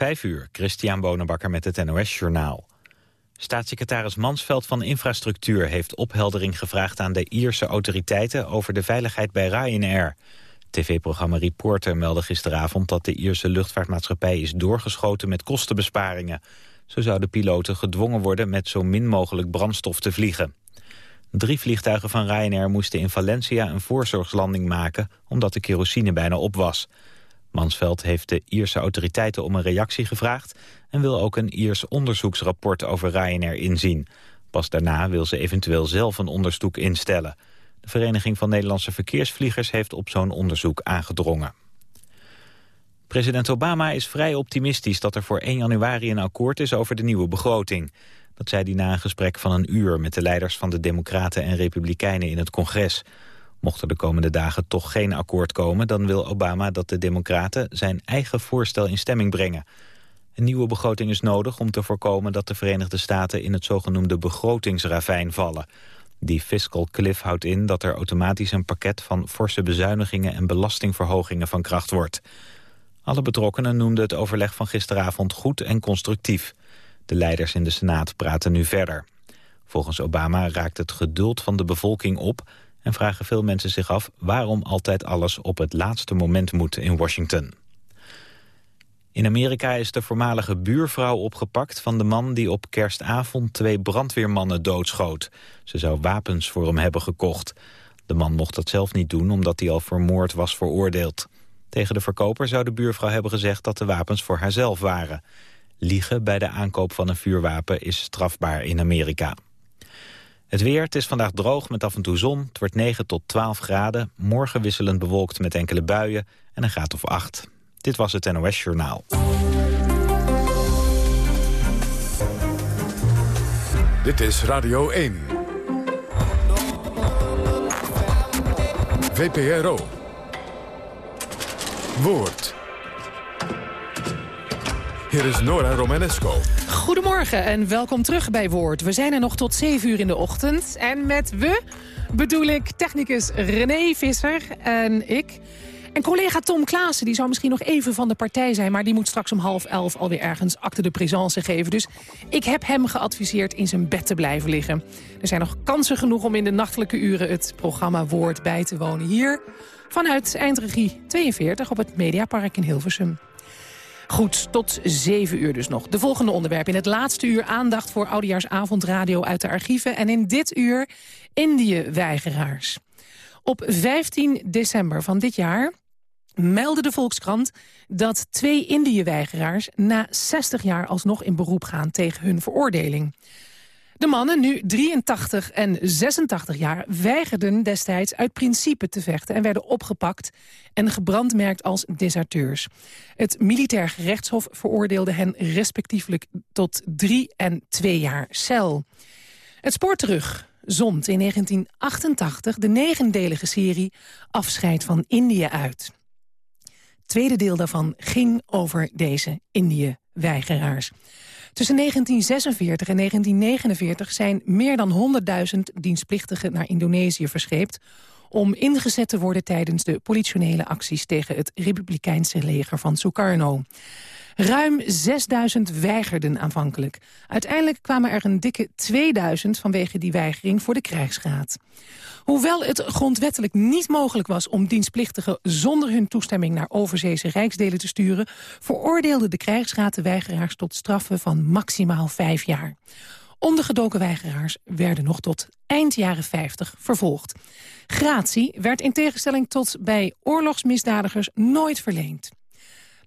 Vijf uur, Christian Bonenbakker met het NOS Journaal. Staatssecretaris Mansveld van Infrastructuur heeft opheldering gevraagd aan de Ierse autoriteiten over de veiligheid bij Ryanair. TV-programma Reporter meldde gisteravond dat de Ierse luchtvaartmaatschappij is doorgeschoten met kostenbesparingen. Zo zouden piloten gedwongen worden met zo min mogelijk brandstof te vliegen. Drie vliegtuigen van Ryanair moesten in Valencia een voorzorgslanding maken omdat de kerosine bijna op was. Mansveld heeft de Ierse autoriteiten om een reactie gevraagd... en wil ook een Iers onderzoeksrapport over Ryanair inzien. Pas daarna wil ze eventueel zelf een onderzoek instellen. De Vereniging van Nederlandse Verkeersvliegers heeft op zo'n onderzoek aangedrongen. President Obama is vrij optimistisch dat er voor 1 januari een akkoord is over de nieuwe begroting. Dat zei hij na een gesprek van een uur met de leiders van de Democraten en Republikeinen in het congres. Mocht er de komende dagen toch geen akkoord komen... dan wil Obama dat de Democraten zijn eigen voorstel in stemming brengen. Een nieuwe begroting is nodig om te voorkomen dat de Verenigde Staten... in het zogenoemde begrotingsravijn vallen. Die fiscal cliff houdt in dat er automatisch een pakket... van forse bezuinigingen en belastingverhogingen van kracht wordt. Alle betrokkenen noemden het overleg van gisteravond goed en constructief. De leiders in de Senaat praten nu verder. Volgens Obama raakt het geduld van de bevolking op en vragen veel mensen zich af waarom altijd alles op het laatste moment moet in Washington. In Amerika is de voormalige buurvrouw opgepakt van de man die op kerstavond twee brandweermannen doodschoot. Ze zou wapens voor hem hebben gekocht. De man mocht dat zelf niet doen omdat hij al voor moord was veroordeeld. Tegen de verkoper zou de buurvrouw hebben gezegd dat de wapens voor haarzelf waren. Liegen bij de aankoop van een vuurwapen is strafbaar in Amerika. Het weer, het is vandaag droog met af en toe zon. Het wordt 9 tot 12 graden. Morgen wisselend bewolkt met enkele buien en een graad of 8. Dit was het NOS Journaal. Dit is Radio 1. VPRO. Woord. Hier is Nora Romanesco. Goedemorgen en welkom terug bij Woord. We zijn er nog tot 7 uur in de ochtend. En met we bedoel ik technicus René Visser en ik. En collega Tom Klaassen, die zou misschien nog even van de partij zijn... maar die moet straks om half elf alweer ergens acte de présence geven. Dus ik heb hem geadviseerd in zijn bed te blijven liggen. Er zijn nog kansen genoeg om in de nachtelijke uren... het programma Woord bij te wonen hier... vanuit Eindregie 42 op het Mediapark in Hilversum. Goed, tot zeven uur dus nog. De volgende onderwerp. In het laatste uur aandacht voor Oudejaarsavondradio uit de archieven. En in dit uur Indië-weigeraars. Op 15 december van dit jaar meldde de Volkskrant dat twee Indië-weigeraars... na 60 jaar alsnog in beroep gaan tegen hun veroordeling. De mannen, nu 83 en 86 jaar, weigerden destijds uit principe te vechten... en werden opgepakt en gebrandmerkt als deserteurs. Het militair gerechtshof veroordeelde hen respectievelijk tot drie en twee jaar cel. Het spoor terug zond in 1988 de negendelige serie Afscheid van Indië uit. Het tweede deel daarvan ging over deze Indië-weigeraars. Tussen 1946 en 1949 zijn meer dan 100.000 dienstplichtigen naar Indonesië verscheept om ingezet te worden tijdens de politionele acties tegen het republikeinse leger van Sukarno. Ruim 6000 weigerden aanvankelijk. Uiteindelijk kwamen er een dikke 2000 vanwege die weigering voor de krijgsraad. Hoewel het grondwettelijk niet mogelijk was om dienstplichtigen zonder hun toestemming naar overzeese rijksdelen te sturen, veroordeelde de krijgsraad de weigeraars tot straffen van maximaal vijf jaar. Ondergedoken weigeraars werden nog tot eind jaren 50 vervolgd. Gratie werd in tegenstelling tot bij oorlogsmisdadigers nooit verleend.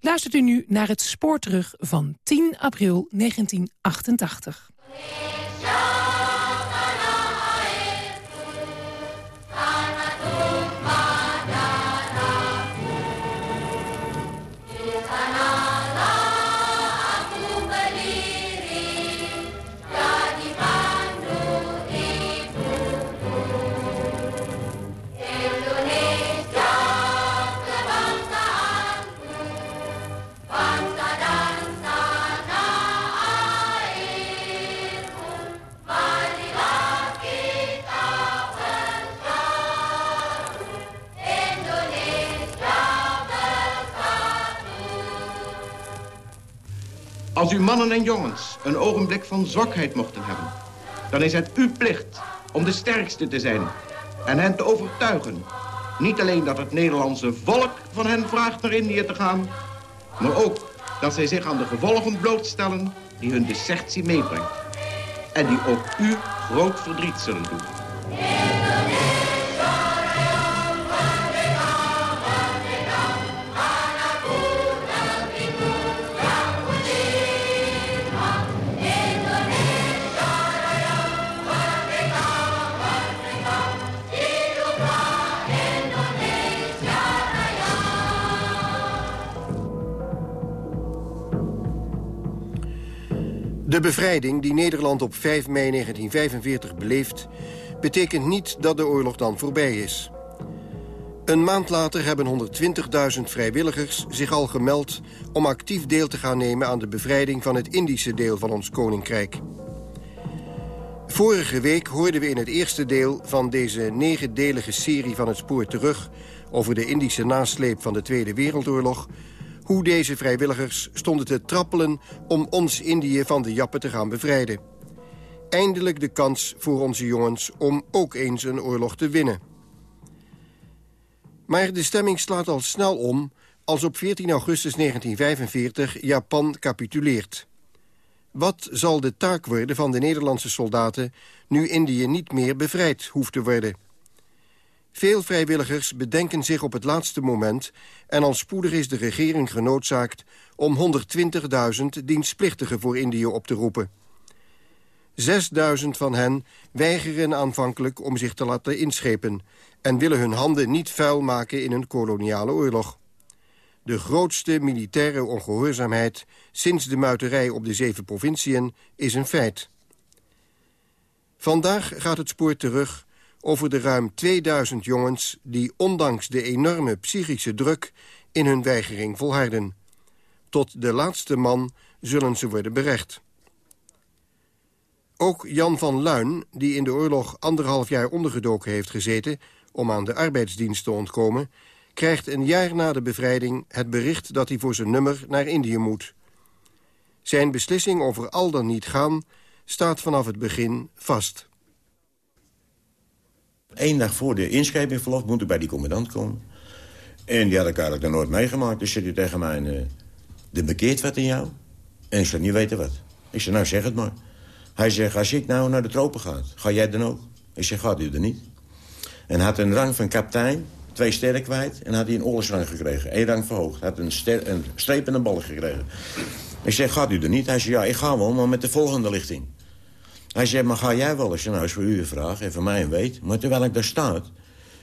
Luistert u nu naar het spoor terug van 10 april 1988. Als u mannen en jongens een ogenblik van zwakheid mochten hebben... dan is het uw plicht om de sterkste te zijn en hen te overtuigen. Niet alleen dat het Nederlandse volk van hen vraagt naar Indië te gaan... maar ook dat zij zich aan de gevolgen blootstellen die hun desertie meebrengt. En die ook u groot verdriet zullen doen. De bevrijding die Nederland op 5 mei 1945 beleeft... betekent niet dat de oorlog dan voorbij is. Een maand later hebben 120.000 vrijwilligers zich al gemeld... om actief deel te gaan nemen aan de bevrijding van het Indische deel van ons koninkrijk. Vorige week hoorden we in het eerste deel van deze negendelige serie van het spoor terug... over de Indische nasleep van de Tweede Wereldoorlog hoe deze vrijwilligers stonden te trappelen om ons Indië van de Jappen te gaan bevrijden. Eindelijk de kans voor onze jongens om ook eens een oorlog te winnen. Maar de stemming slaat al snel om als op 14 augustus 1945 Japan capituleert. Wat zal de taak worden van de Nederlandse soldaten... nu Indië niet meer bevrijd hoeft te worden? Veel vrijwilligers bedenken zich op het laatste moment... en al spoedig is de regering genoodzaakt om 120.000 dienstplichtigen voor Indië op te roepen. 6.000 van hen weigeren aanvankelijk om zich te laten inschepen... en willen hun handen niet vuil maken in een koloniale oorlog. De grootste militaire ongehoorzaamheid sinds de muiterij op de zeven provinciën is een feit. Vandaag gaat het spoor terug over de ruim 2000 jongens... die ondanks de enorme psychische druk in hun weigering volharden. Tot de laatste man zullen ze worden berecht. Ook Jan van Luin, die in de oorlog anderhalf jaar ondergedoken heeft gezeten... om aan de arbeidsdienst te ontkomen... krijgt een jaar na de bevrijding het bericht dat hij voor zijn nummer naar Indië moet. Zijn beslissing over al dan niet gaan staat vanaf het begin vast. Eén dag voor de inschrijving verlof moet ik bij die commandant komen. En die had ik eigenlijk nog nooit meegemaakt. Dus zit hij tegen mij, uh, er bekeert wat in jou. En ik zou niet weten wat. Ik zei, nou zeg het maar. Hij zegt, als ik nou naar de tropen ga, ga jij dan ook? Ik zeg, gaat u er niet? En had een rang van kapitein, twee sterren kwijt... en had hij een oorlogsrang gekregen, één rang verhoogd. Had een, een streep en een bal gekregen. Ik zeg, gaat u er niet? Hij zei, ja, ik ga wel, maar met de volgende lichting. Hij zei, maar ga jij wel eens? Nou, is voor u vraag en voor mij een weet. Maar terwijl ik daar sta,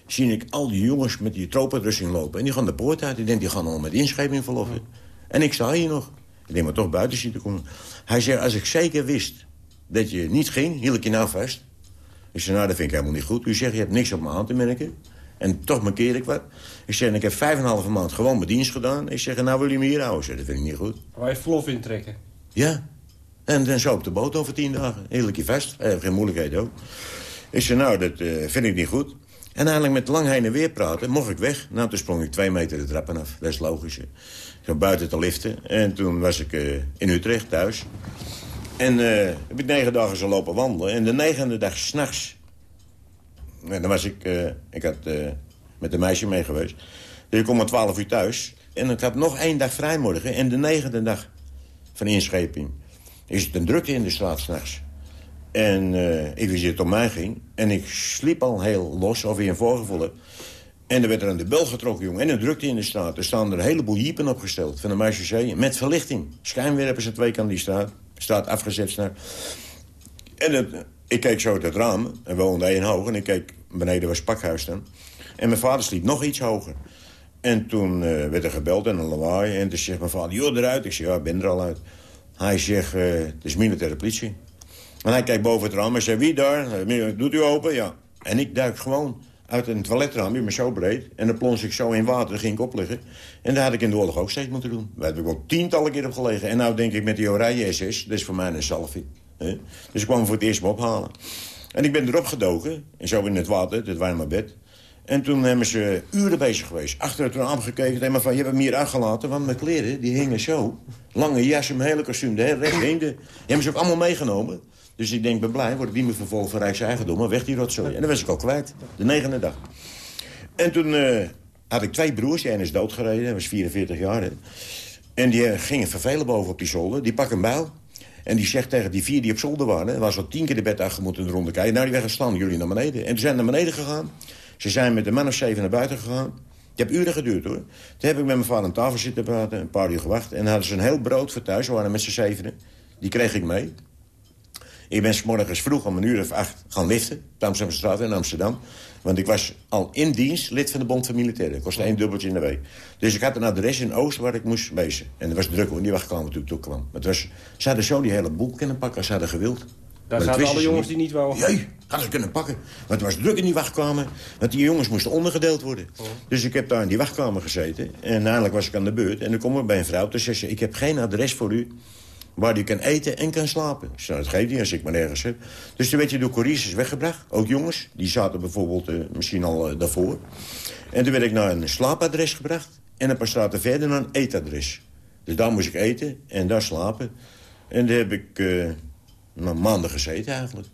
zie ik al die jongens met die tropenrusting lopen. En die gaan de poort uit. Ik denk, die gaan al met inschrijving verloffen. En ik sta hier nog. Ik denk, maar toch buiten zitten komen. Hij zei, als ik zeker wist dat je niet ging, hield ik je nou vast. Ik zei, nou, dat vind ik helemaal niet goed. U zegt, je hebt niks op me aan te merken. En toch markeer ik wat. Ik zeg, ik heb vijf en een halve maand gewoon mijn dienst gedaan. Ik zeg, nou wil je me hier houden? Zeg, dat vind ik niet goed. Waar je verlof intrekken? Ja, en dan zo op de boot over tien dagen. Heerlijk je vast. Eh, geen moeilijkheid ook. Ik zei, nou, dat uh, vind ik niet goed. En eigenlijk met lang heen en weer praten, mocht ik weg. Nou, toen sprong ik twee meter de trappen af. Dat is logisch. Ik ga buiten te liften. En toen was ik uh, in Utrecht thuis. En uh, heb ik negen dagen zo lopen wandelen. En de negende dag s'nachts... dan was ik... ik had met een meisje mee geweest. Dus ik kom om twaalf uur thuis. En ik had nog één dag vrijmorgen. En de negende dag van inscheping is het een drukte in de straat s'nachts. En uh, ik wist dat het om mij ging. En ik sliep al heel los, of weer een voorgevoel En er werd er aan de bel getrokken, jongen. En een drukte in de straat. Er staan er een heleboel jeepen opgesteld van de Marchezee. Met verlichting. Schijnwerpers aan twee kanten die straat. Straat afgezet. En ik keek zo uit het raam. En woonde één hoog. En ik keek, beneden was pakhuis dan. En mijn vader sliep nog iets hoger. En toen uh, werd er gebeld en een lawaai. En toen zegt mijn vader, joh, eruit. Ik zeg, ja, ik ben er al uit. Hij zegt, uh, het is militaire politie. En hij kijkt boven het raam en zegt, wie daar? Eh, doet u open? Ja. En ik duik gewoon uit een toiletraam, me zo breed. En dan plons ik zo in water, dan ging ik opliggen. En daar had ik in de oorlog ook steeds moeten doen. Daar heb ik wel tientallen keer op gelegen. En nou denk ik met die oranje SS, dat is voor mij een salvi. Dus ik kwam voor het eerst me ophalen. En ik ben erop gedoken, en zo in het water, dit was mijn bed. En toen hebben ze uren bezig geweest. Achter het raam gekeken. En maar van, je hebt hem hier aangelaten. Want mijn kleren, die hingen zo. Lange jas, mijn hele kostuum, de hele. Die hebben ze ook allemaal meegenomen. Dus ik denk, ben blij, word ik niet meer vervolgd voor Rijkseigendom. Maar weg die rotzooi. En dan was ik al kwijt. De negende dag. En toen uh, had ik twee broers. Die ene is doodgereden. Hij was 44 jaar. En die uh, gingen vervelen boven op die zolder. Die pakken een bijl. En die zegt tegen die vier die op zolder waren... was al tien keer de bed uitgemoet in de ronde kijken. Nou, die werden staan, jullie naar beneden. En toen zijn naar beneden gegaan. Ze zijn met een man of zeven naar buiten gegaan. Het heb uren geduurd, hoor. Toen heb ik met mijn vader aan tafel zitten praten, een paar uur gewacht. En hadden ze een heel brood voor thuis, we waren met z'n zevenen. Die kreeg ik mee. Ik ben s morgens vroeg om een uur of acht gaan liften. Amsterdamse straat in Amsterdam. Want ik was al in dienst lid van de Bond van Militairen. Dat kostte één dubbeltje in de week. Dus ik had een adres in Oost waar ik moest wezen. En dat was druk hoor, die wachtkamer toen ik kwam. Maar het was, ze hadden zo die hele boel kunnen pakken als ze hadden gewild. Daar zaten alle jongens die niet wouden. Jee, hadden ze kunnen pakken. Maar het was druk in die wachtkamer. Want die jongens moesten ondergedeeld worden. Oh. Dus ik heb daar in die wachtkamer gezeten. En uiteindelijk was ik aan de beurt. En dan kom ik bij een vrouw. Toen zei ze, ik heb geen adres voor u waar u kan eten en kan slapen. Ik zei, dat geeft niet als ik maar nergens heb. Dus toen werd je door couriers weggebracht. Ook jongens, die zaten bijvoorbeeld uh, misschien al uh, daarvoor. En toen werd ik naar een slaapadres gebracht. En een paar straten verder naar een eetadres. Dus daar moest ik eten en daar slapen. En daar heb ik uh, nou, maanden gezeten eigenlijk.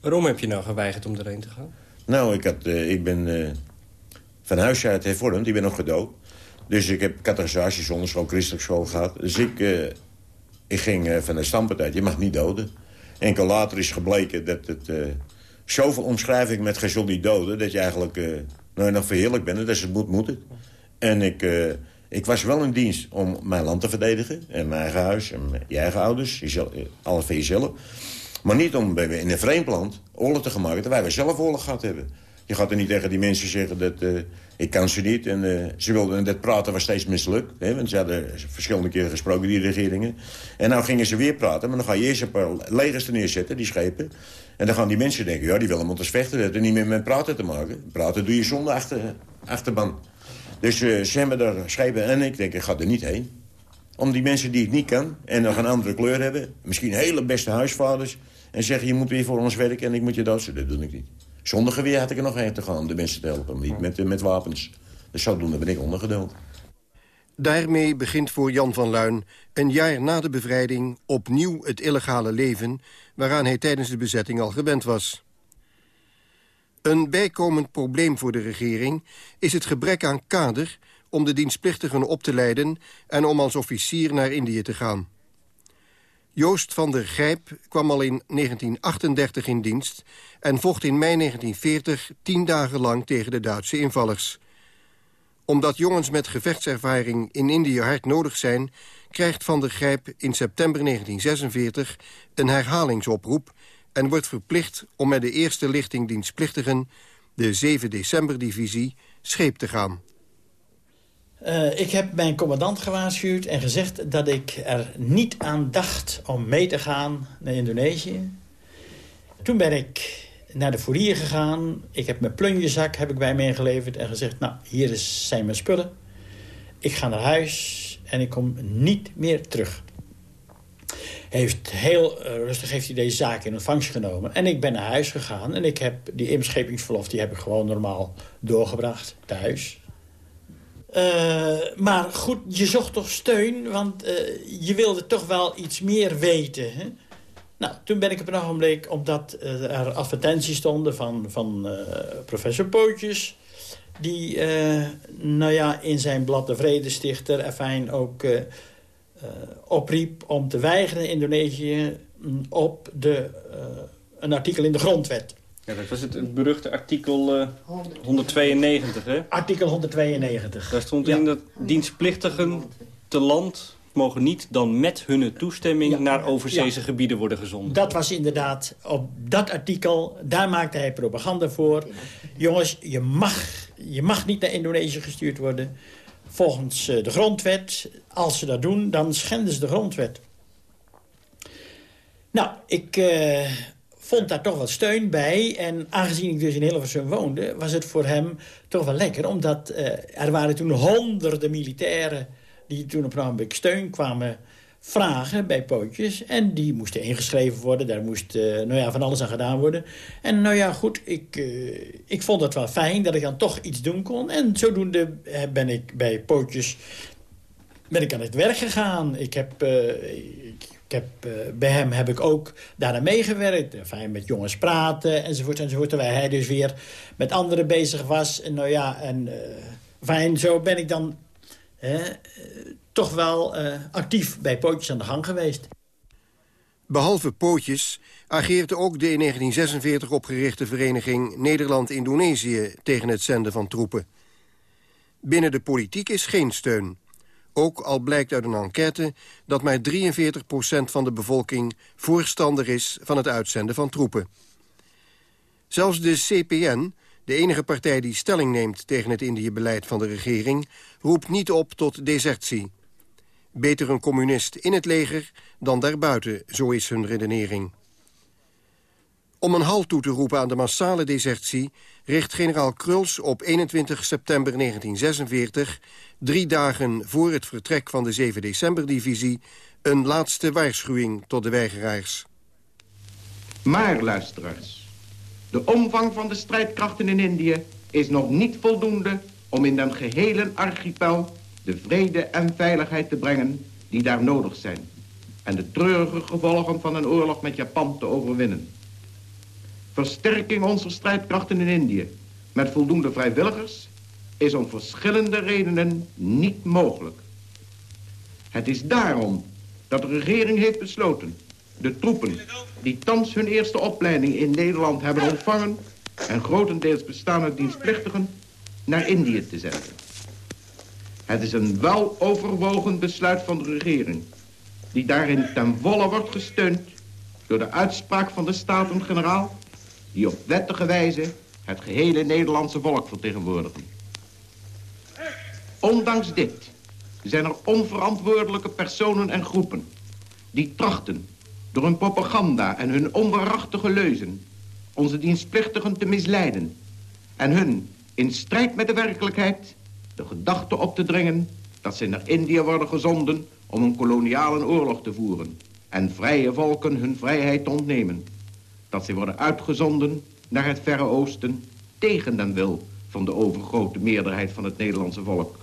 Waarom heb je nou geweigerd om erheen te gaan? Nou, ik, had, ik ben van huis uit hervormd. Ik ben nog gedood. Dus ik heb catechisatie zonder school, christelijk school gehad. Dus ik ik ging van de standpartij, je mag niet doden. Enkel later is gebleken dat het... Zoveel omschrijving met geen niet doden... dat je eigenlijk nou, nog verheerlijk bent. Dat is het moet, moet het. En ik, ik was wel in dienst om mijn land te verdedigen. En mijn eigen huis en je eigen ouders. Alles van jezelf. Maar niet om in een vreemd land oorlog te gaan maken... terwijl we zelf oorlog gehad hebben. Je gaat er niet tegen die mensen zeggen dat uh, ik kan ze niet. En uh, ze wilden, en dat praten was steeds mislukt. Hè, want ze hadden verschillende keren gesproken, die regeringen. En nou gingen ze weer praten. Maar dan ga je eerst een paar legers er neerzetten, die schepen. En dan gaan die mensen denken, ja, die willen ons vechten. Dat heeft er niet meer met praten te maken. Praten doe je zonder achter, achterban. Dus uh, ze hebben daar schepen en ik denk, ik ga er niet heen. Om die mensen die het niet kan en nog een andere kleur hebben... misschien hele beste huisvaders... en zeggen, je moet weer voor ons werken en ik moet je doodsen. Dat doe ik niet. Zonder geweer had ik er nog heen te gaan om de mensen te helpen. Niet met, met wapens. Dus zodoende ben ik ondergedeeld. Daarmee begint voor Jan van Luin een jaar na de bevrijding... opnieuw het illegale leven waaraan hij tijdens de bezetting al gewend was. Een bijkomend probleem voor de regering is het gebrek aan kader... om de dienstplichtigen op te leiden en om als officier naar Indië te gaan. Joost van der Grijp kwam al in 1938 in dienst... en vocht in mei 1940 tien dagen lang tegen de Duitse invallers. Omdat jongens met gevechtservaring in Indië hard nodig zijn... krijgt van der Grijp in september 1946 een herhalingsoproep... en wordt verplicht om met de eerste lichting dienstplichtigen... de 7 december-divisie scheep te gaan. Uh, ik heb mijn commandant gewaarschuwd en gezegd dat ik er niet aan dacht om mee te gaan naar Indonesië. Toen ben ik naar de fourier gegaan. Ik heb mijn plunjezak heb ik bij me ingeleverd en gezegd... nou, hier zijn mijn spullen. Ik ga naar huis en ik kom niet meer terug. Heeft heel uh, rustig heeft hij deze zaak in ontvangst genomen. En ik ben naar huis gegaan en ik heb die inschepingsverlof... die heb ik gewoon normaal doorgebracht thuis. Uh, maar goed, je zocht toch steun, want uh, je wilde toch wel iets meer weten. Hè? Nou, toen ben ik op een ogenblik, omdat er advertenties stonden van, van professor Pootjes... die, nou ja, in zijn blad De Vredestichter, Afijn, ook opriep om te weigeren in Indonesië... Mm, op de, een artikel in de grondwet. Ja, dat was het, het beruchte artikel uh, 192, hè? Artikel 192. Daar stond in dat dienstplichtigen te land mogen niet dan met hun toestemming naar overzeese gebieden worden gezonden. Dat was inderdaad, op dat artikel, daar maakte hij propaganda voor. Jongens, je mag, je mag niet naar Indonesië gestuurd worden. Volgens uh, de grondwet, als ze dat doen, dan schenden ze de grondwet. Nou, ik... Uh, vond daar toch wat steun bij. En aangezien ik dus in Hilversum woonde, was het voor hem toch wel lekker. Omdat uh, er waren toen honderden militairen die toen op een steun kwamen vragen bij pootjes. En die moesten ingeschreven worden. Daar moest uh, nou ja, van alles aan gedaan worden. En nou ja, goed, ik, uh, ik vond het wel fijn dat ik dan toch iets doen kon. En zodoende ben ik bij pootjes ben ik aan het werk gegaan. Ik heb, ik, heb, bij hem heb ik ook daarna meegewerkt. Fijn met jongens praten enzovoort enzovoort. Terwijl hij dus weer met anderen bezig was. En nou ja, en fijn, zo ben ik dan toch wel uh, actief bij Pootjes aan de gang geweest. Behalve Pootjes ageerde ook de in 1946 opgerichte vereniging Nederland-Indonesië tegen het zenden van troepen. Binnen de politiek is geen steun. Ook al blijkt uit een enquête dat maar 43% van de bevolking voorstander is van het uitzenden van troepen. Zelfs de CPN, de enige partij die stelling neemt tegen het Indië-beleid van de regering, roept niet op tot desertie. Beter een communist in het leger dan daarbuiten, zo is hun redenering. Om een halt toe te roepen aan de massale desertie... richt generaal Kruls op 21 september 1946... drie dagen voor het vertrek van de 7 december-divisie... een laatste waarschuwing tot de weigeraars. Maar, luisteraars, de omvang van de strijdkrachten in Indië... is nog niet voldoende om in den gehele archipel de vrede en veiligheid te brengen die daar nodig zijn. En de treurige gevolgen van een oorlog met Japan te overwinnen. Versterking onze strijdkrachten in Indië met voldoende vrijwilligers is om verschillende redenen niet mogelijk. Het is daarom dat de regering heeft besloten de troepen die thans hun eerste opleiding in Nederland hebben ontvangen en grotendeels bestaande dienstplichtigen naar Indië te zenden. Het is een weloverwogen besluit van de regering... die daarin ten volle wordt gesteund door de uitspraak van de Staten-Generaal... die op wettige wijze het gehele Nederlandse volk vertegenwoordigen. Ondanks dit zijn er onverantwoordelijke personen en groepen... die trachten door hun propaganda en hun onwaarachtige leuzen... onze dienstplichtigen te misleiden... en hun in strijd met de werkelijkheid de gedachte op te dringen dat ze naar Indië worden gezonden om een koloniale oorlog te voeren en vrije volken hun vrijheid te ontnemen. Dat ze worden uitgezonden naar het Verre Oosten tegen den wil van de overgrote meerderheid van het Nederlandse volk.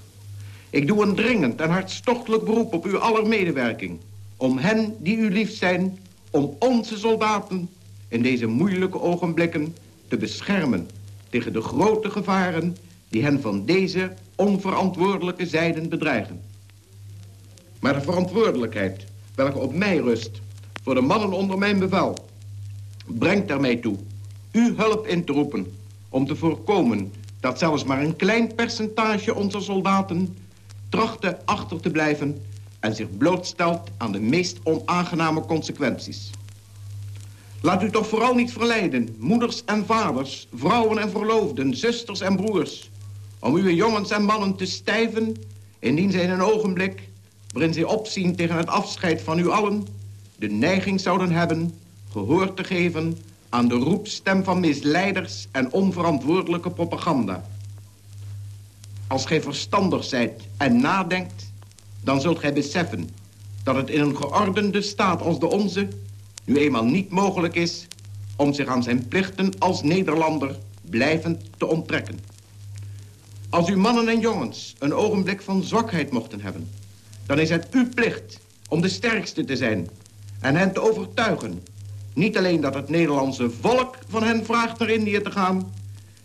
Ik doe een dringend en hartstochtelijk beroep op uw aller medewerking om hen die u lief zijn, om onze soldaten in deze moeilijke ogenblikken te beschermen tegen de grote gevaren die hen van deze onverantwoordelijke zijden bedreigen. Maar de verantwoordelijkheid welke op mij rust voor de mannen onder mijn bevel... brengt mij toe uw hulp in te roepen om te voorkomen dat zelfs maar een klein percentage onze soldaten trachten achter te blijven en zich blootstelt aan de meest onaangename consequenties. Laat u toch vooral niet verleiden, moeders en vaders, vrouwen en verloofden, zusters en broers om uw jongens en mannen te stijven... indien zij in een ogenblik, waarin zij opzien tegen het afscheid van u allen... de neiging zouden hebben gehoor te geven aan de roepstem van misleiders en onverantwoordelijke propaganda. Als gij verstandig zijt en nadenkt, dan zult gij beseffen dat het in een geordende staat als de onze nu eenmaal niet mogelijk is om zich aan zijn plichten als Nederlander blijvend te onttrekken. Als uw mannen en jongens een ogenblik van zwakheid mochten hebben... dan is het uw plicht om de sterkste te zijn... en hen te overtuigen. Niet alleen dat het Nederlandse volk van hen vraagt naar Indië te gaan...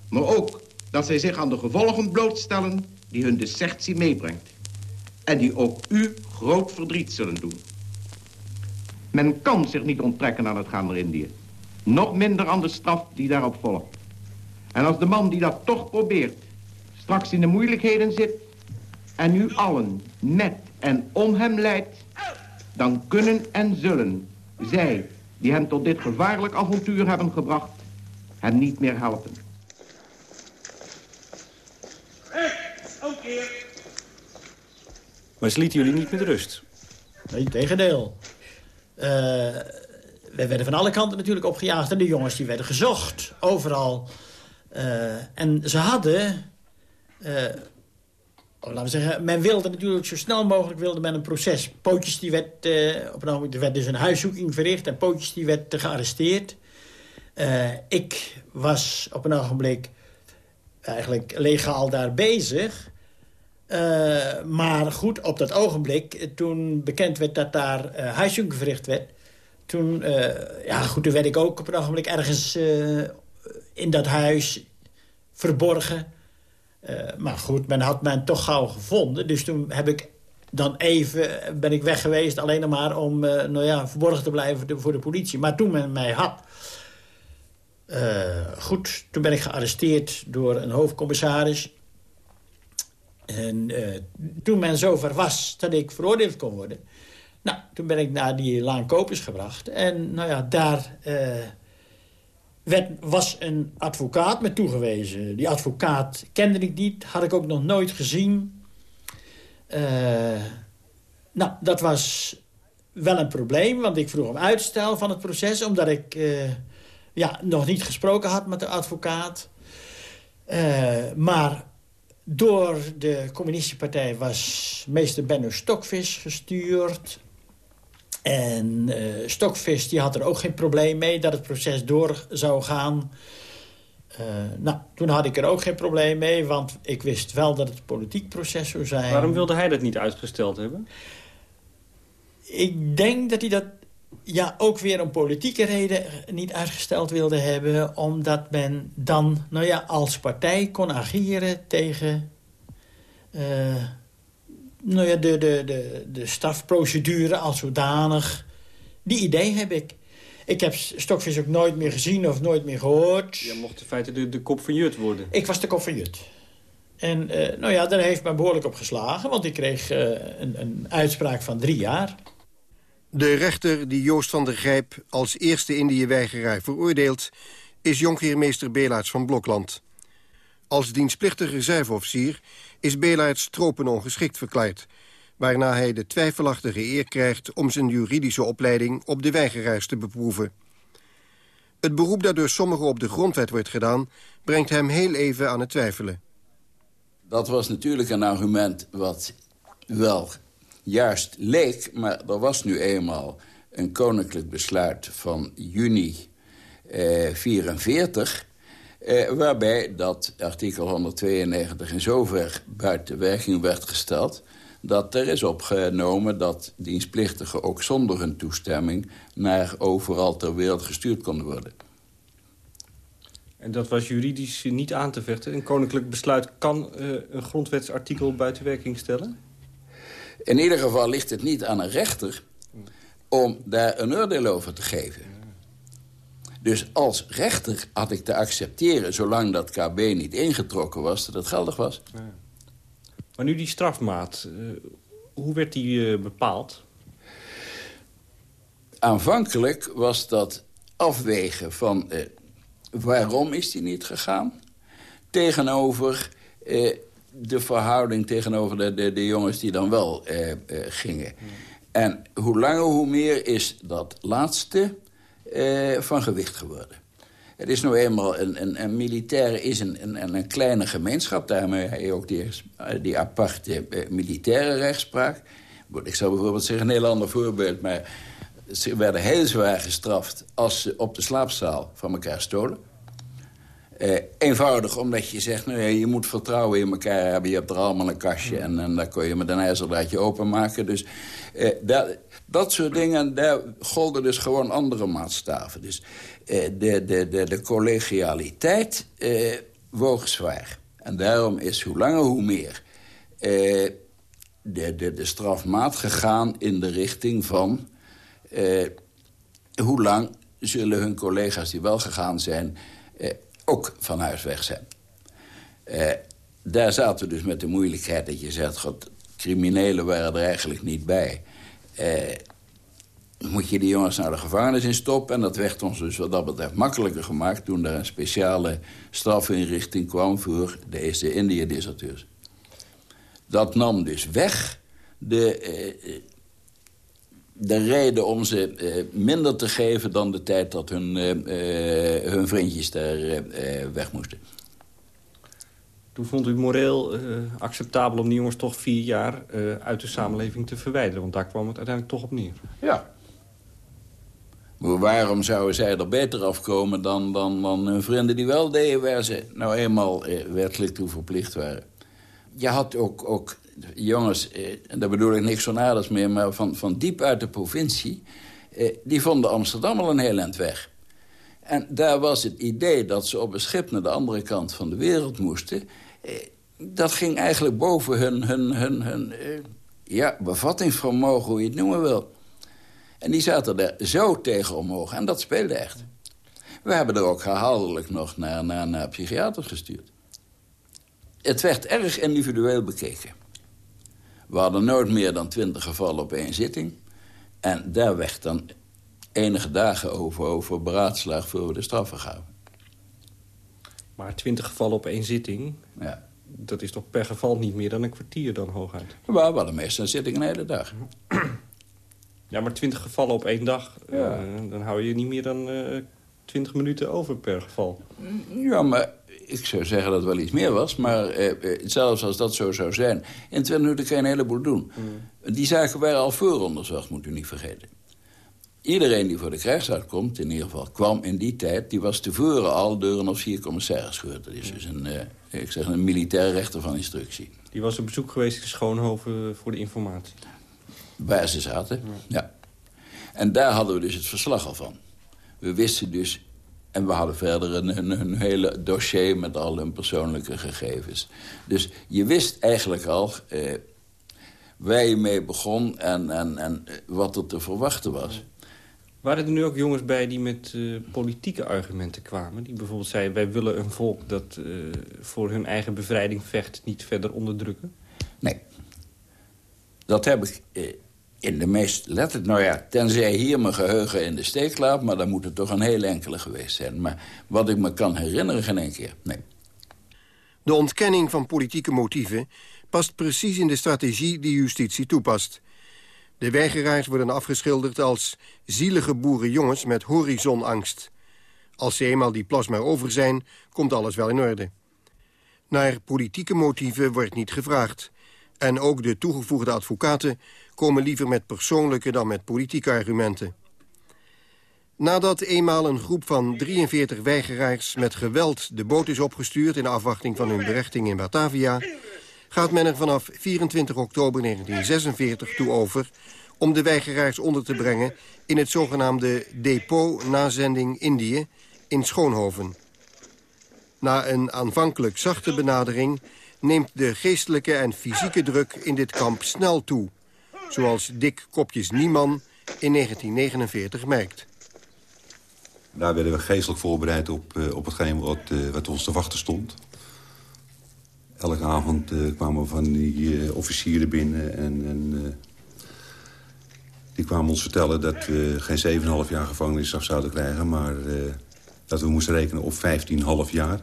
maar ook dat zij zich aan de gevolgen blootstellen... die hun desertie meebrengt. En die ook u groot verdriet zullen doen. Men kan zich niet onttrekken aan het gaan naar Indië. Nog minder aan de straf die daarop volgt. En als de man die dat toch probeert straks in de moeilijkheden zit... en u allen met en om hem leidt... dan kunnen en zullen zij die hem tot dit gevaarlijk avontuur hebben gebracht... hem niet meer helpen. Maar ze lieten jullie niet met rust? Nee, tegendeel. Uh, wij werden van alle kanten natuurlijk opgejaagd. En de jongens die werden gezocht, overal. Uh, en ze hadden oh, laten we zeggen, men wilde natuurlijk zo snel mogelijk wilde men een proces. Pootjes die werd, uh, op een ogenblik, er werd dus een huiszoeking verricht en Pootjes die werd gearresteerd. Uh, ik was op een ogenblik eigenlijk legaal daar bezig. Maar goed, op dat ogenblik, toen bekend werd dat daar huiszoeking verricht werd... toen, ja goed, toen werd ik ook op een ogenblik ergens in dat huis verborgen. Maar goed, men had mij toch gauw gevonden. Dus toen heb ik dan even, ben ik weg geweest alleen maar om nou ja, verborgen te blijven voor de politie. Maar toen men mij had goed, toen ben ik gearresteerd door een hoofdcommissaris. En toen men zover was dat ik veroordeeld kon worden... Nou, toen ben ik naar die Laan Kopers gebracht. En nou ja, daar werd, was een advocaat me toegewezen. Die advocaat kende ik niet, had ik ook nog nooit gezien. nou, dat was wel een probleem, want ik vroeg om uitstel van het proces... omdat ik ja, nog niet gesproken had met de advocaat. Uh, maar door de communistische partij was meester Benno Stokvis gestuurd. En uh, Stokvis die had er ook geen probleem mee dat het proces door zou gaan. Uh, nou, toen had ik er ook geen probleem mee, want ik wist wel dat het een politiek proces zou zijn. Waarom wilde hij dat niet uitgesteld hebben? Ik denk dat hij dat ja, ook weer een politieke reden niet uitgesteld wilde hebben... omdat men dan nou ja, als partij kon ageren tegen uh, nou ja, de, de, de, de strafprocedure als zodanig. Die idee heb ik. Ik heb Stokvis ook nooit meer gezien of nooit meer gehoord. Je mocht in feite de, de kop van Jut worden. Ik was de kop van Jut. En uh, nou ja, daar heeft men behoorlijk op geslagen... want ik kreeg uh, een, een uitspraak van drie jaar... De rechter die Joost van der Grijp als eerste Indië-weigeraar veroordeelt... is jonkheermeester Belaerts van Blokland. Als dienstplichtige reserveofficier is Belaerts tropenongeschikt verklaard... waarna hij de twijfelachtige eer krijgt om zijn juridische opleiding op de weigeraars te beproeven. Het beroep dat door sommigen op de grondwet wordt gedaan... brengt hem heel even aan het twijfelen. Dat was natuurlijk een argument wat wel juist leek... maar er was nu eenmaal een koninklijk besluit van juni 1944... Eh, eh, waarbij dat artikel 192 in zover buiten werking werd gesteld... dat er is opgenomen dat dienstplichtigen ook zonder hun toestemming... naar overal ter wereld gestuurd konden worden. En dat was juridisch niet aan te vechten? Een koninklijk besluit kan uh, een grondwetsartikel buiten werking stellen? In ieder geval ligt het niet aan een rechter om daar een oordeel over te geven. Dus als rechter had ik te accepteren... zolang dat KB niet ingetrokken was, dat het geldig was. Maar nu die strafmaat, uh, hoe werd die uh, bepaald? Aanvankelijk was dat afwegen van... Uh, waarom is die niet gegaan... tegenover de verhouding tegenover de, de, de jongens die dan wel eh, eh, gingen. En hoe langer hoe meer is dat laatste eh, van gewicht geworden. Het is nou eenmaal, een, een, een militair is een, een, een kleine gemeenschap. Daarmee ook die, die aparte eh, militaire rechtspraak. Ik zou bijvoorbeeld zeggen, een heel ander voorbeeld... maar ze werden heel zwaar gestraft als ze op de slaapzaal van elkaar stolen. Uh, eenvoudig omdat je zegt, nou ja, je moet vertrouwen in elkaar hebben. Je hebt er allemaal een kastje en, en daar kun je met een ijzerdraadje openmaken. Dus dat, dat soort dingen, daar golden dus gewoon andere maatstaven. Dus uh, de, de, de, de collegialiteit woog zwaar. En daarom is hoe langer hoe meer de, de, de strafmaat gegaan in de richting van... hoe lang zullen hun collega's die wel gegaan zijn ook van huis weg zijn. Uh, daar zaten we dus met de moeilijkheid dat je zegt... God, criminelen waren er eigenlijk niet bij. Uh, moet je die jongens naar de gevangenis in stoppen. En dat werd ons dus wat dat betreft makkelijker gemaakt... toen er een speciale strafinrichting kwam voor deze Indië-deserteurs. Dat nam dus weg de, uh, de reden om ze uh, minder te geven dan de tijd dat hun, uh, hun vriendjes daar weg moesten. Toen vond u het moreel uh, acceptabel om die jongens toch vier jaar uh, uit de samenleving te verwijderen. Want daar kwam het uiteindelijk toch op neer. Ja. Maar waarom zouden zij er beter afkomen dan, dan, dan hun vrienden die wel deden... waar ze nou eenmaal uh, wettelijk toe verplicht waren? Je had ook, ook jongens, en daar bedoel ik niks van aardigs meer... maar van, van diep uit de provincie... die vonden Amsterdam al een heel eind weg. En daar was het idee dat ze op een schip naar de andere kant van de wereld moesten. Eh, dat ging eigenlijk boven hun, hun, hun, hun eh, ja, bevattingsvermogen, hoe je het noemen wil. En die zaten er zo tegen omhoog. En dat speelde echt. We hebben er ook herhaaldelijk nog naar, naar, naar psychiaters gestuurd. Het werd erg individueel bekeken. We hadden nooit meer dan twintig gevallen op één zitting. En daar werd dan enige dagen over, over beraadslaag voor de strafvergave. Maar twintig gevallen op één zitting, ja. dat is toch per geval niet meer dan een kwartier dan hooguit? Maar we hadden meestal een zitting een hele dag. Ja, maar twintig gevallen op één dag, ja. uh, dan hou je niet meer dan uh, twintig minuten over per geval. Ja, maar ik zou zeggen dat het wel iets meer was. Maar uh, zelfs als dat zo zou zijn, in twintig minuten kan je een heleboel doen. Mm. Die zaken waren al vooronderzocht, moet u niet vergeten. Iedereen die voor de krijgsraad komt, in ieder geval kwam in die tijd... die was tevoren al door een officiercommissaris gehoord. Dat is dus een, uh, ik zeg een militair rechter van instructie. Die was op bezoek geweest in Schoonhoven voor de informatie? Waar ze zaten, ja. ja. En daar hadden we dus het verslag al van. We wisten dus... En we hadden verder een, een, een hele dossier met al hun persoonlijke gegevens. Dus je wist eigenlijk al... Eh, waar je mee begon en, en, en wat er te verwachten was. Waren er nu ook jongens bij die met uh, politieke argumenten kwamen? Die bijvoorbeeld zeiden, wij willen een volk dat uh, voor hun eigen bevrijding vecht... niet verder onderdrukken? Nee. Dat heb ik uh, in de meest letterlijk... Nou ja, tenzij hier mijn geheugen in de steek laat... maar dan moet het toch een hele enkele geweest zijn. Maar wat ik me kan herinneren, geen één keer. Nee. De ontkenning van politieke motieven past precies in de strategie die justitie toepast... De weigeraars worden afgeschilderd als zielige boerenjongens met horizonangst. Als ze eenmaal die plasma over zijn, komt alles wel in orde. Naar politieke motieven wordt niet gevraagd. En ook de toegevoegde advocaten komen liever met persoonlijke dan met politieke argumenten. Nadat eenmaal een groep van 43 weigeraars met geweld de boot is opgestuurd... in afwachting van hun berechting in Batavia gaat men er vanaf 24 oktober 1946 toe over om de weigeraars onder te brengen in het zogenaamde depot nazending Indië in Schoonhoven. Na een aanvankelijk zachte benadering neemt de geestelijke en fysieke druk in dit kamp snel toe, zoals Dick Kopjes Nieman in 1949 merkt. Daar werden we geestelijk voorbereid op, uh, op hetgeen wat, uh, wat ons te wachten stond. Elke avond uh, kwamen van die officieren binnen en, en die kwamen ons vertellen dat we geen 7,5 jaar gevangenisstraf zouden krijgen... maar dat we moesten rekenen op 15,5 jaar.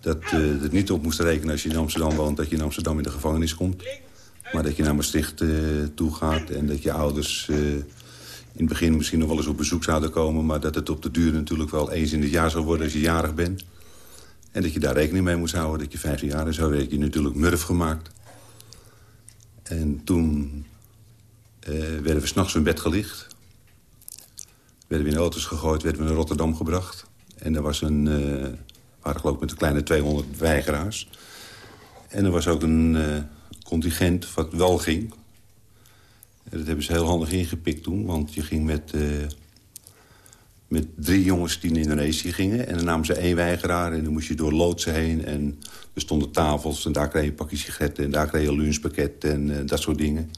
Dat uh, het niet op moest rekenen als je in Amsterdam woont... dat je in Amsterdam in de gevangenis komt. Maar dat je naar Maastricht toe gaat en dat je ouders... In het begin misschien nog wel eens op bezoek zouden komen... maar dat het op de duur natuurlijk wel eens in het jaar zou worden als je jarig bent. En dat je daar rekening mee moest houden, dat je 15 jaar is. Zo werd je natuurlijk murf gemaakt. En toen uh, werden we s'nachts in bed gelicht. Werden we in auto's gegooid, werden we naar Rotterdam gebracht. En er was een, uh, waren geloof ik met een kleine 200 weigeraars. En er was ook een uh, contingent wat wel ging. En dat hebben ze heel handig ingepikt toen, want je ging met met drie jongens die naar Indonesië gingen. En dan namen ze één weigeraar en dan moest je door loodsen heen. En er stonden tafels en daar kreeg je een pakje sigaretten... en daar kreeg je een lunchpakket en uh, dat soort dingen.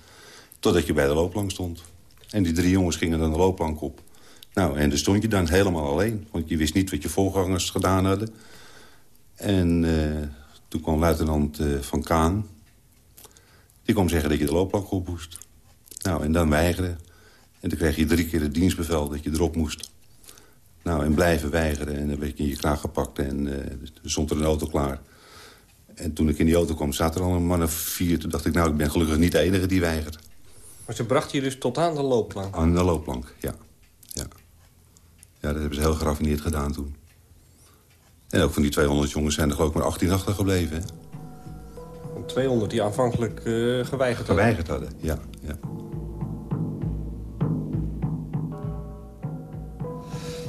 Totdat je bij de loopplank stond. En die drie jongens gingen dan de loopplank op. Nou, en dan stond je dan helemaal alleen. Want je wist niet wat je voorgangers gedaan hadden. En uh, toen kwam luitenant uh, Van Kaan. Die kwam zeggen dat je de loopplank op moest. Nou, en dan weigeren. En dan kreeg je drie keer het dienstbevel dat je erop moest. Nou, en blijven weigeren. En dan werd je in je kraag gepakt en uh, er stond er een auto klaar. En toen ik in die auto kwam, zat er al een man of vier. Toen dacht ik, nou, ik ben gelukkig niet de enige die weigert. Maar ze brachten je dus tot aan de loopplank? Aan de loopplank, ja. Ja, ja dat hebben ze heel geraffineerd gedaan toen. En ook van die 200 jongens zijn er geloof ik maar 18 achtergebleven. Hè? 200 die aanvankelijk uh, geweigerd hadden. Geweigerd hadden, ja. ja.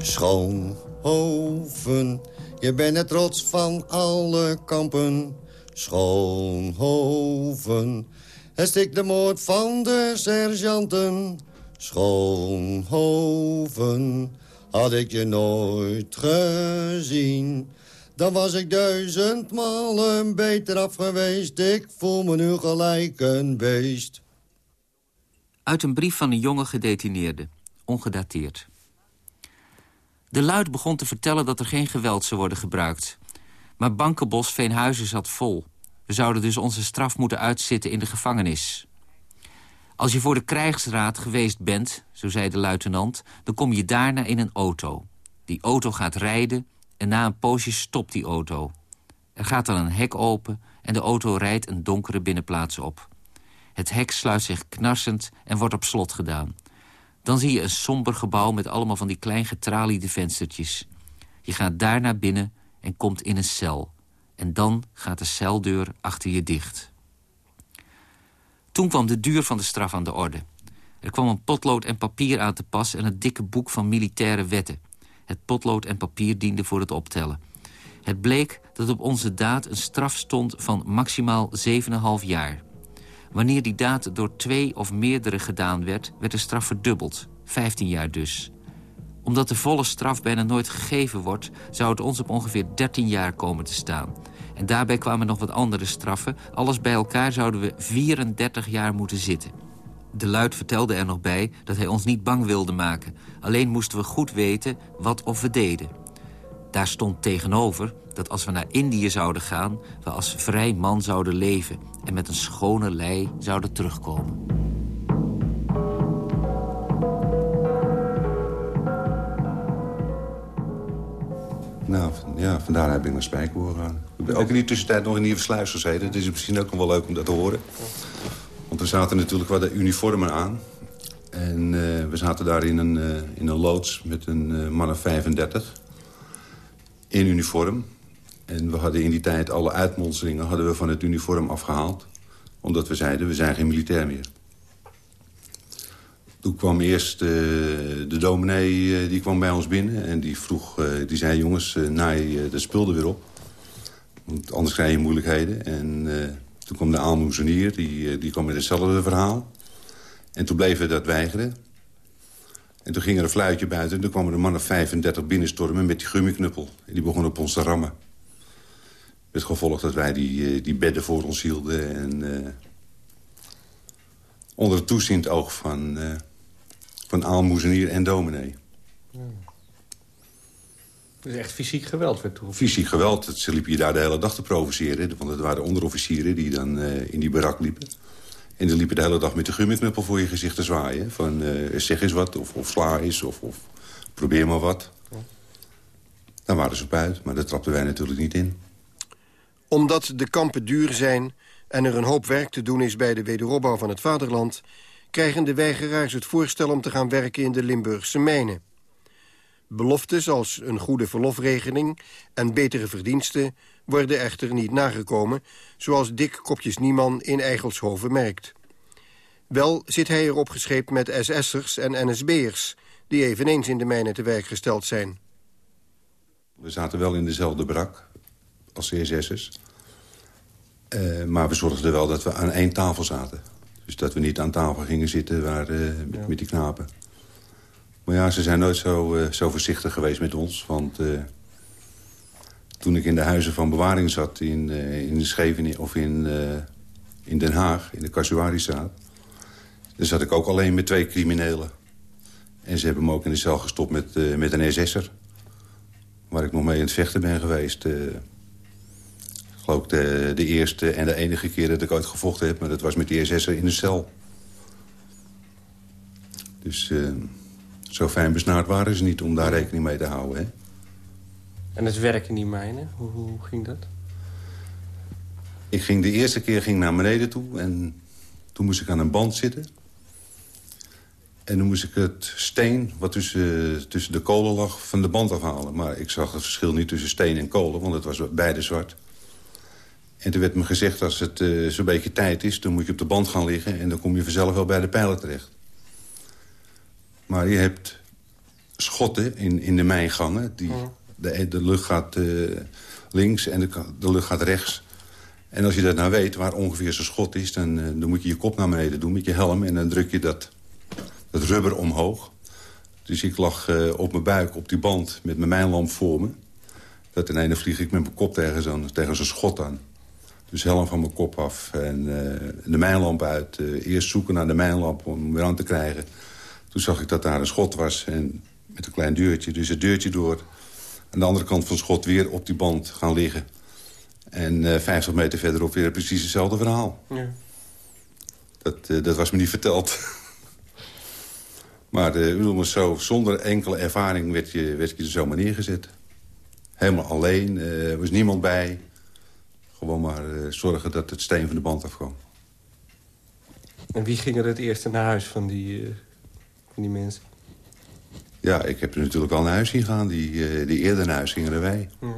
Schoonhoven, je bent het trots van alle kampen. Schoonhoven, het stikt de moord van de sergeanten. Schoonhoven, had ik je nooit gezien... dan was ik duizendmaal een beter af geweest. Ik voel me nu gelijk een beest. Uit een brief van een jonge gedetineerde, ongedateerd. De luid begon te vertellen dat er geen geweld zou worden gebruikt. Maar Bankenbos Veenhuizen zat vol. We zouden dus onze straf moeten uitzitten in de gevangenis. Als je voor de krijgsraad geweest bent, zo zei de luitenant... dan kom je daarna in een auto. Die auto gaat rijden en na een poosje stopt die auto. Er gaat dan een hek open en de auto rijdt een donkere binnenplaats op. Het hek sluit zich knarsend en wordt op slot gedaan. Dan zie je een somber gebouw met allemaal van die klein getraliede venstertjes. Je gaat daar naar binnen en komt in een cel. En dan gaat de celdeur achter je dicht. Toen kwam de duur van de straf aan de orde. Er kwam een potlood en papier aan te pas en een dikke boek van militaire wetten. Het potlood en papier diende voor het optellen. Het bleek dat op onze daad een straf stond van maximaal 7,5 jaar. Wanneer die daad door twee of meerdere gedaan werd, werd de straf verdubbeld. 15 jaar dus. Omdat de volle straf bijna nooit gegeven wordt... zou het ons op ongeveer 13 jaar komen te staan. En daarbij kwamen nog wat andere straffen. Alles bij elkaar zouden we 34 jaar moeten zitten. De luid vertelde er nog bij dat hij ons niet bang wilde maken. Alleen moesten we goed weten wat of we deden. Daar stond tegenover dat als we naar Indië zouden gaan... we als vrij man zouden leven en met een schone lei zouden terugkomen. Nou, ja, vandaar heb ik naar Spijkboer gegaan. Ik ben ook in die tussentijd nog in Nieuwersluis gezeten. Het is misschien ook wel leuk om dat te horen. Want we zaten natuurlijk wel de uniformen aan. En uh, we zaten daar in een, uh, in een loods met een man of 35. In uniform. En we hadden in die tijd alle uitmonsteringen hadden we van het uniform afgehaald. Omdat we zeiden, we zijn geen militair meer. Toen kwam eerst uh, de dominee uh, die kwam bij ons binnen. En die vroeg, uh, die zei, jongens, naai de spulden weer op. Want anders krijg je moeilijkheden. En toen kwam de aalmoezenier, die, die kwam met hetzelfde verhaal. En toen bleven we dat weigeren. En toen ging er een fluitje buiten. En toen kwam er een man of 35 binnenstormen met die gummiknuppel. En die begon op ons te rammen. Met gevolg dat wij die, die bedden voor ons hielden. En onder het toeziend oog van van aalmoezenier en dominee. Ja. Dus echt fysiek geweld werd toegepast? Fysiek geweld. Ze liepen je daar de hele dag te provoceren. Want het waren onderofficieren die dan uh, in die barak liepen. En die liepen de hele dag met de gummiknuppel voor je gezicht te zwaaien. Van uh, zeg eens wat, of, of sla eens, of, of probeer maar wat. Ja. Dan waren ze op uit, maar dat trapten wij natuurlijk niet in. Omdat de kampen duur zijn en er een hoop werk te doen is bij de wederopbouw van het vaderland krijgen de weigeraars het voorstel om te gaan werken in de Limburgse mijnen. Beloftes als een goede verlofregeling en betere verdiensten worden echter niet nagekomen, zoals Dick Kopjes-Nieman in Eigelshoven merkt. Wel zit hij erop gescheept met SS'ers en NSB'ers, die eveneens in de mijnen te werk gesteld zijn. We zaten wel in dezelfde brak als CSS'ers, uh, maar we zorgden wel dat we aan één tafel zaten. Dus dat we niet aan tafel gingen zitten waar, uh, met, met, die knapen. Maar ja, ze zijn nooit zo, uh, zo voorzichtig geweest met ons. Want toen ik in de huizen van bewaring zat in, in Scheveningen of in, in Den Haag, in de Casuaristraat... dan zat ik ook alleen met twee criminelen. En ze hebben me ook in de cel gestopt met, met een SS'er. Waar ik nog mee in het vechten ben geweest ook de, de eerste en de enige keer dat ik ooit gevochten heb. Maar dat was met die SS'er in de cel. Dus uh, zo fijn besnaard waren ze niet om daar rekening mee te houden. Hè? En het werk in die mijnen, hoe, hoe, ging dat? Ik ging de eerste keer ging naar beneden toe en toen moest ik aan een band zitten. En dan moest ik het steen wat tussen, tussen de kolen lag van de band afhalen. Maar ik zag het verschil niet tussen steen en kolen, want het was beide zwart. En toen werd me gezegd, als het uh, zo'n beetje tijd is... dan moet je op de band gaan liggen en dan kom je vanzelf wel bij de pijlen terecht. Maar je hebt schotten in, in de mijngangen. Die, de, de lucht gaat uh, links en de, de lucht gaat rechts. En als je dat nou weet, waar ongeveer zo'n schot is... Dan, uh, dan moet je je kop naar beneden doen met je helm... en dan druk je dat, dat rubber omhoog. Dus ik lag op mijn buik op die band met mijn mijnlamp voor me. Dat in ene vlieg ik met mijn kop tegen zo'n tegen schot aan. Dus helm van mijn kop af en uh, de mijnlamp uit. eerst zoeken naar de mijnlamp om hem weer aan te krijgen. Toen zag ik dat daar een schot was en met een klein deurtje. Dus het deurtje door. Aan de andere kant van het schot weer op die band gaan liggen. En uh, 50 meter verderop weer precies hetzelfde verhaal. Ja. Dat, uh, dat was me niet verteld. maar uh, zo, zonder enkele ervaring werd je, werd je er zomaar neergezet. Helemaal alleen, er was niemand bij. Gewoon maar zorgen dat het steen van de band afkwam. En wie ging er het eerste naar huis van die, van die mensen? Ja, ik heb er natuurlijk al naar huis zien gaan. Die, die eerder naar huis gingen dan wij. Ja.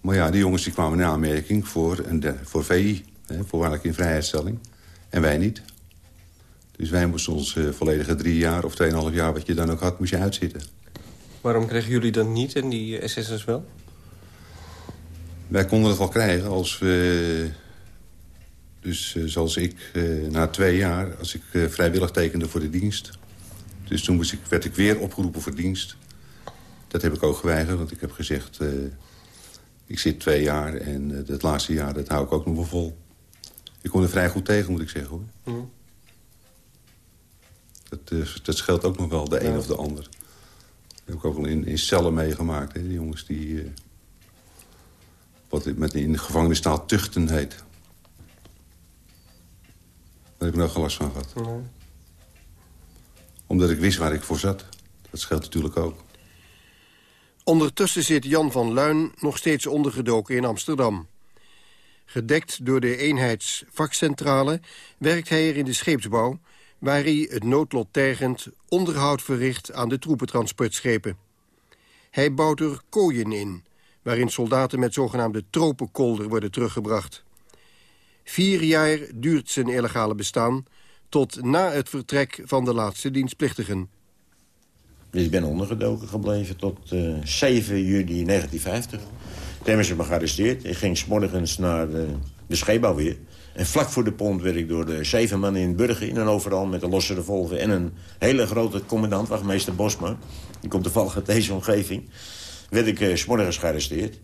Maar ja, die jongens die kwamen in aanmerking voor, een, voor VI, hè, voorwaardelijk in vrijheidsstelling. En wij niet. Dus wij moesten ons uh, volledige drie jaar of tweeënhalf jaar... wat je dan ook had, moest je uitzitten. Waarom kregen jullie dat niet en die SS'ers wel? Wij konden het wel krijgen als we... Dus uh, zoals ik, uh, na twee jaar, als ik vrijwillig tekende voor de dienst... Dus toen ik, werd ik weer opgeroepen voor dienst. Dat heb ik ook geweigerd, want ik heb gezegd... Ik zit twee jaar en uh, het laatste jaar dat hou ik ook nog wel vol. Ik kom er vrij goed tegen, moet ik zeggen. hoor. Mm. Dat, uh, dat scheelt ook nog wel, de een of de ander. Dat heb ik ook al in, in cellen meegemaakt. Hè, die jongens die... Wat met in de gevangenistaal tuchten heet. Daar heb ik nog gelast van gehad. Mm. Omdat ik wist waar ik voor zat. Dat scheelt natuurlijk ook. Ondertussen zit Jan van Luin nog steeds ondergedoken in Amsterdam. Gedekt door de eenheidsvakcentrale werkt hij er in de scheepsbouw... waar hij het noodlot tergend onderhoud verricht aan de troepentransportschepen. Hij bouwt er kooien in, waarin soldaten met zogenaamde tropenkolder worden teruggebracht. Vier jaar duurt zijn illegale bestaan, tot na het vertrek van de laatste dienstplichtigen. Dus ik ben ondergedoken gebleven tot uh, 7 juli 1950. Toen hebben ze me gearresteerd. Ik ging s'morgens naar de, de scheepbouw weer. En vlak voor de pont werd ik door de zeven mannen in Burger... in en overal met een losse revolver en een hele grote commandant... wachtmeester Bosma. Die komt toevallig uit deze omgeving. Werd ik uh, s'morgens gearresteerd.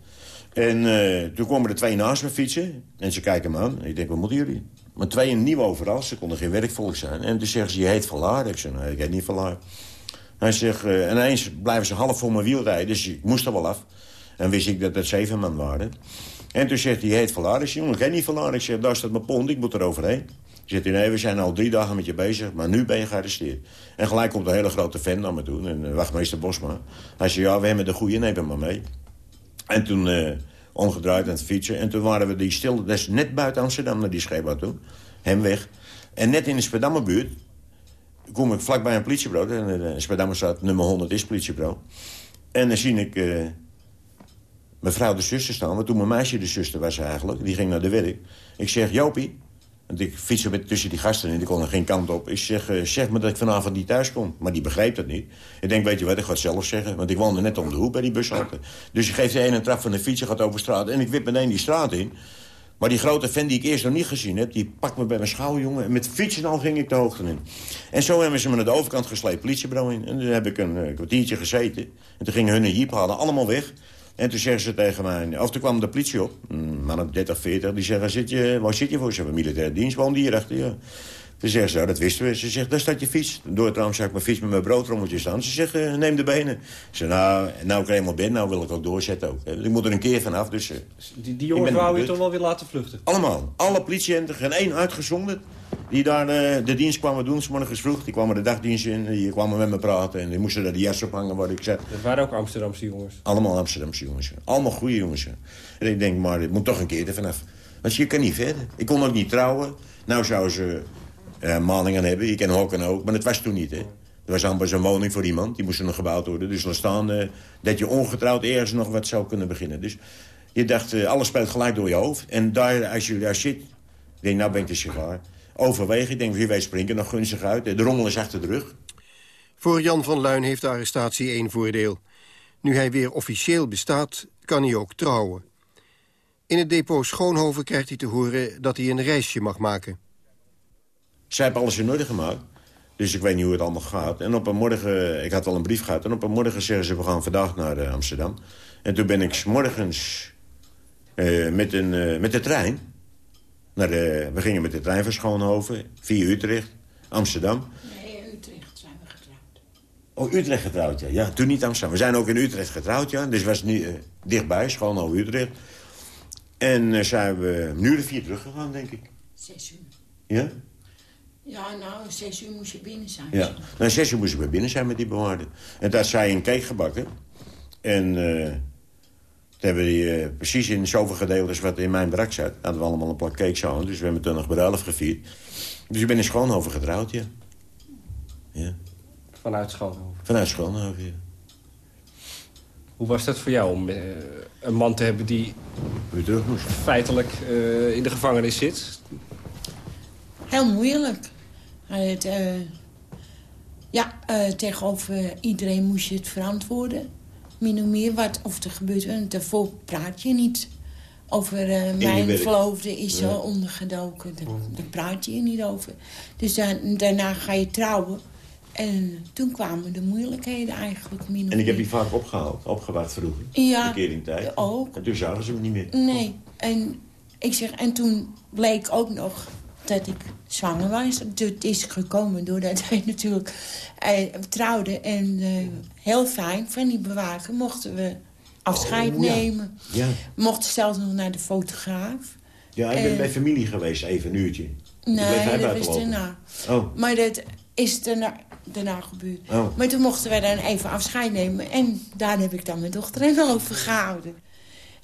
En uh, toen kwamen er twee naast me fietsen. En ze kijken me aan. En ik denk, wat moeten jullie? Maar twee nieuw overal. Ze konden geen werkvolk zijn. En toen zeggen ze, je heet Verlaar. Ik zei, nee, ik heet niet Verlaar. Hij zegt, uh, ineens blijven ze half voor mijn wiel rijden. Dus ik moest er wel af. En wist ik dat het zeven man waren. En toen zegt hij, heet Valaris. Ik zeg, jongen, ik ken niet Valaris. Ik zeg, daar staat mijn pond, ik moet er overheen. Zegt hij, nee, we zijn al drie dagen met je bezig, maar nu ben je gearresteerd. En gelijk komt een hele grote fan naar me toe, en wachtmeester Bosma. Hij zei, ja, we hebben de goede, neem hem maar mee. En toen uh, omgedraaid aan het fietsen. En toen waren we die stil, dat is net buiten Amsterdam, naar die scheepbouw toe. Hem weg. En net in de Spedammerbuurt kom ik vlakbij een politiebureau. En in Spedammer staat nummer 100 is politiebureau. En dan zie ik mevrouw de zuster staan. Want toen mijn meisje de zuster was eigenlijk. Die ging naar de werk. Ik zeg, Jopie. Want ik fiets met tussen die gasten en die kon er geen kant op. Ik zeg, uh, zeg me dat ik vanavond niet thuis kom. Maar die begreep dat niet. Ik denk, weet je wat, ik ga het zelf zeggen. Want ik woonde net om de hoek bij die bushalte. Dus ik geef de ene trap van de fiets, gaat over straat. En ik wip meteen die straat in. Maar die grote fan die ik eerst nog niet gezien heb... die pakt me bij mijn schouder, jongen. En met fietsen al ging ik de hoogte in. En zo hebben ze me naar de overkant gesleept, politiebureau in. En toen heb ik een uh, kwartiertje gezeten. En toen gingen hun een jeep halen, allemaal weg. En toen zeggen ze tegen mij... Of toen kwam de politie op, man op 30, 40. Die zeggen, zit je, waar zit je voor? Ze hebben militaire dienst, woonde hier achter, ja. Toen zegt ze, dat wisten we. Ze zegt, daar staat je fiets. Door het raam zag ik mijn fiets met mijn broodrommeltje staan. Ze zegt, uh, neem de benen. Zeg, nou, nou ik er eenmaal ben, nou wil ik ook doorzetten ook. Ik moet er een keer vanaf, dus... Uh, die, die jongens wou je toch wel weer laten vluchten? Allemaal. Alle politieagenten, geen één uitgezonderd. Die daar uh, de dienst kwamen doen, s morgens vroeg. Die kwamen de dagdienst in, die kwamen met me praten. En die moesten daar de jas op hangen waar ik zat. Dat waren ook Amsterdamse jongens? Allemaal Amsterdamse jongens. Allemaal goede jongens. En ik denk, maar het moet toch een keer er vanaf. Want je kan niet verder. Ik kon ook niet trouwen. Nou zouden ze uh, malingen hebben. Je kan hokken ook, maar dat was toen niet, hè. Er was amper zo'n woning voor iemand, die moest nog gebouwd worden. Dus laat staan uh, dat je ongetrouwd ergens nog wat zou kunnen beginnen. Dus je dacht, uh, alles speelt gelijk door je hoofd. En daar, als je daar zit, denk nou ben ik de sigaar. Overwegen, ik denk, wie weet springen nog gunstig uit. De rommel is achter de rug. Voor Jan van Luin heeft de arrestatie één voordeel. Nu hij weer officieel bestaat, kan hij ook trouwen. In het depot Schoonhoven krijgt hij te horen dat hij een reisje mag maken. Zij hebben alles in orde gemaakt. Dus ik weet niet hoe het allemaal gaat. En op een morgen, ik had al een brief gehad... en op een morgen zeggen ze, we gaan vandaag naar uh, Amsterdam. En toen ben ik morgens uh, met, een, uh, met de trein... Naar de, we gingen met de trein van Schoonhoven, via Utrecht, Amsterdam. Nee, Utrecht zijn we getrouwd. Oh, Utrecht getrouwd, ja. Ja, toen niet Amsterdam. We zijn ook in Utrecht getrouwd, ja. Dus was niet, dichtbij, Schoonhoven, Utrecht. En zijn we uur of vier teruggegaan, denk ik. Zes uur. Ja? Ja, nou, zes uur moest je binnen zijn. Ja, nou, zes uur moesten we binnen zijn met die bewaarder. En daar zij een cake gebakken. En uh, toen hebben we die uh, precies in zoveel gedeeltes wat in mijn brak zat. Hadden we allemaal een plak cake zo. Dus we hebben toen nog bruiloft gevierd. Dus ik ben in Schoonhoven getrouwd, ja. ja. Vanuit Schoonhoven? Vanuit Schoonhoven, ja. Hoe was dat voor jou om uh, een man te hebben die terug moest. feitelijk in de gevangenis zit? Heel moeilijk. Het, uh, ja, uh, tegenover iedereen moest je het verantwoorden. Min of meer wat of er gebeurt. En daarvoor praat je niet. Over uh, mijn verloofde is zo ja. ondergedoken. Daar, daar, praat je niet over. Dus dan, daarna ga je trouwen. En toen kwamen de moeilijkheden eigenlijk min of En ik heb je vaak opgehaald, opgewacht vroeger. Ja, tijd. ook. En toen zagen ze me niet meer. Nee. En, ik zeg, en toen bleek ook nog dat ik zwanger was. Het is gekomen doordat hij natuurlijk eh, trouwde. En uh, heel fijn, van die bewaker mochten we afscheid oh, ja. nemen. Ja. Mochten zelfs nog naar de fotograaf. Ja, ik ben bij familie geweest, even een uurtje. Nee, dat was daarna. Oh. Maar dat is daarna, daarna gebeurd. Oh. Maar toen mochten wij dan even afscheid nemen. En daar heb ik dan mijn dochter en over gehouden.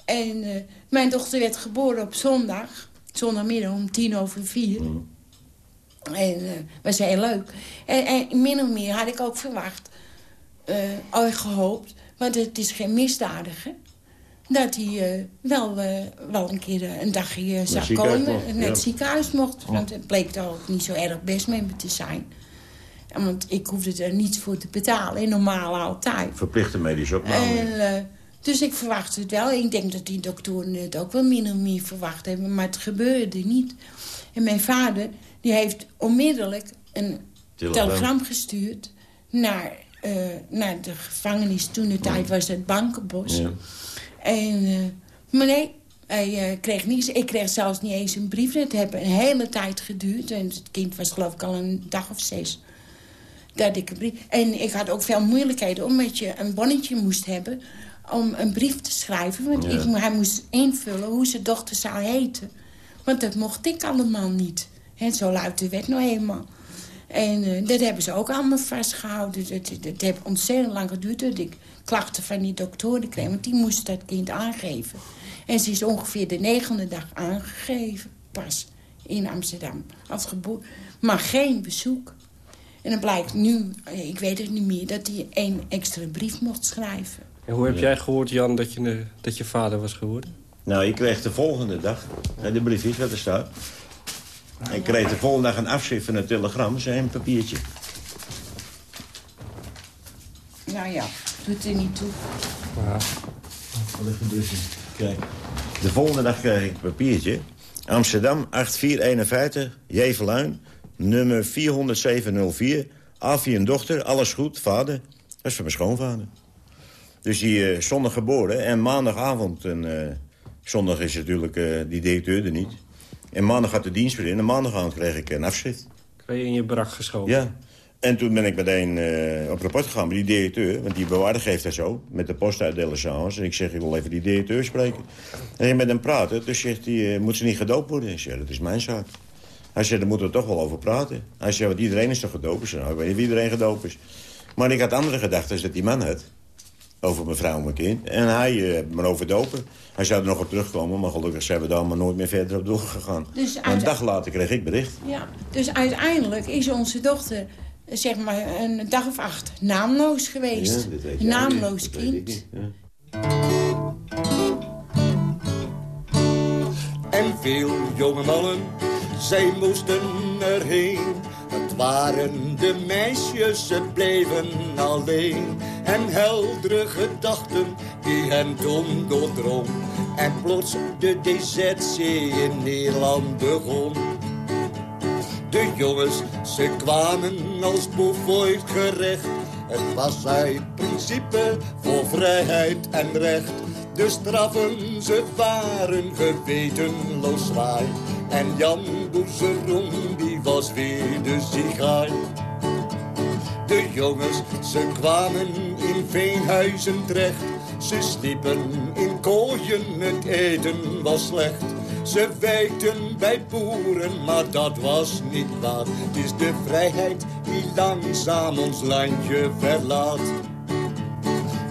En uh, mijn dochter werd geboren op zondag zondagmiddag om tien over vier. Mm. En uh, was heel leuk. En, en, min of meer had ik ook verwacht, uh, ooit gehoopt... want het is geen misdadiger... dat hij uh, wel, wel een keer een dagje zou komen. Mocht, naar ja. het ziekenhuis mocht. Want het bleek ook niet zo erg best mee te zijn. Want ik hoefde er niets voor te betalen. Normaal altijd. Verplichte medische opname. En, dus ik verwacht het wel. Ik denk dat die doktoren het ook wel min of meer verwacht hebben. Maar het gebeurde niet. En mijn vader die heeft onmiddellijk een telegram, telegram gestuurd... Naar, uh, naar de gevangenis. Toen de tijd was het Bankenbos. Ja. En, uh, maar nee, hij uh, kreeg niets. Ik kreeg zelfs niet eens een brief. Het heeft een hele tijd geduurd. En het kind was geloof ik al een dag of zes. Dat ik een brief... En ik had ook veel moeilijkheden omdat je een bonnetje moest hebben om een brief te schrijven. Want Ja. ik, hij moest invullen hoe zijn dochter zou heten. Want dat mocht ik allemaal niet. En zo luidt de wet nou eenmaal. En eh, dat hebben ze ook allemaal vastgehouden. Dat, dat, dat heeft ontzettend lang geduurd dat ik klachten van die doktoren kreeg. Want die moest dat kind aangeven. En ze is ongeveer de negende dag aangegeven. Pas in Amsterdam. Als geboorte. Maar geen bezoek. En dan blijkt nu, eh, ik weet het niet meer... dat hij één extra brief mocht schrijven. En hoe heb jij gehoord, Jan, dat je, eh, dat je vader was geworden? Nou, ik kreeg de volgende dag, hè, de brief is wat er staat. Ik kreeg de volgende dag een afschrift van een telegram, zei een papiertje. Nou ja, doet er niet toe. Wat ligt in? Kijk. De volgende dag kreeg ik een papiertje. Amsterdam, 8451, Jeveluin, nummer 40704. Afie en dochter, alles goed, vader. Dat is van mijn schoonvader. Dus die uh, zondag geboren en maandagavond... En, uh, zondag is natuurlijk uh, die directeur er niet. En maandag had de dienst weer in en maandagavond kreeg ik een afschrift. Ben je in je brak geschoven? Ja. En toen ben ik meteen uh, op rapport gegaan met die directeur. Want die bewaarder geeft dat zo. Met de post uitdelen s'avonds. En ik zeg, ik wil even die directeur spreken. En ik met hem praten. Dus zegt hij, uh, moet ze niet gedoopt worden? Ik zeg, dat is mijn zaak. Hij zegt, daar moeten we toch wel over praten. Hij zegt, want iedereen is toch gedoopt? Ik zeg, nou, ik weet niet wie iedereen gedoopt is. Maar ik had andere gedachten dat die man had. Over mijn vrouw en mijn kind. En hij uh, me overdopen. Hij zou er nog op terugkomen, maar gelukkig zijn we daar maar nooit meer verder op doorgegaan. Dus Een dag later kreeg ik bericht. Ja, dus uiteindelijk is onze dochter zeg maar een dag of acht naamloos geweest. een naamloos kind. En veel jonge mannen, zij moesten erheen. Het waren de meisjes, ze bleven alleen. En heldere gedachten die hen toen doordrong. En plots de DZC in Nederland begon. De jongens, ze kwamen als boef gerecht. Het was uit principe voor vrijheid en recht. De straffen, ze waren gewetenloos zwaar. En Jan Boezeroen, die was weer de zigaar. Jongens, ze kwamen in veenhuizen terecht. Ze sliepen in kooien, het eten was slecht. Ze wijkten bij boeren, maar dat was niet waar. Het is de vrijheid die langzaam ons landje verlaat.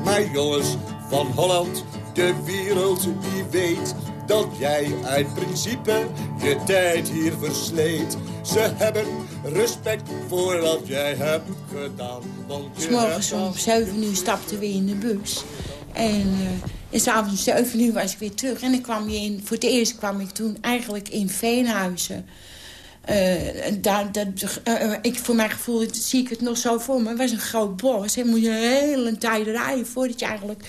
Maar jongens van Holland, de wereld die weet dat jij uit principe je tijd hier versleet. Ze hebben respect voor wat jij hebt gedaan. Want je morgens om 7 uur stapten we in de bus. En, uh, s'avonds om 7 uur was ik weer terug. En ik kwam je in, voor het eerst kwam ik toen eigenlijk in Veenhuizen. Uh, daar, dat, uh, ik, voor mijn gevoel zie ik het nog zo voor me. Het was een groot bos. En moet je een hele tijd rijden voordat je eigenlijk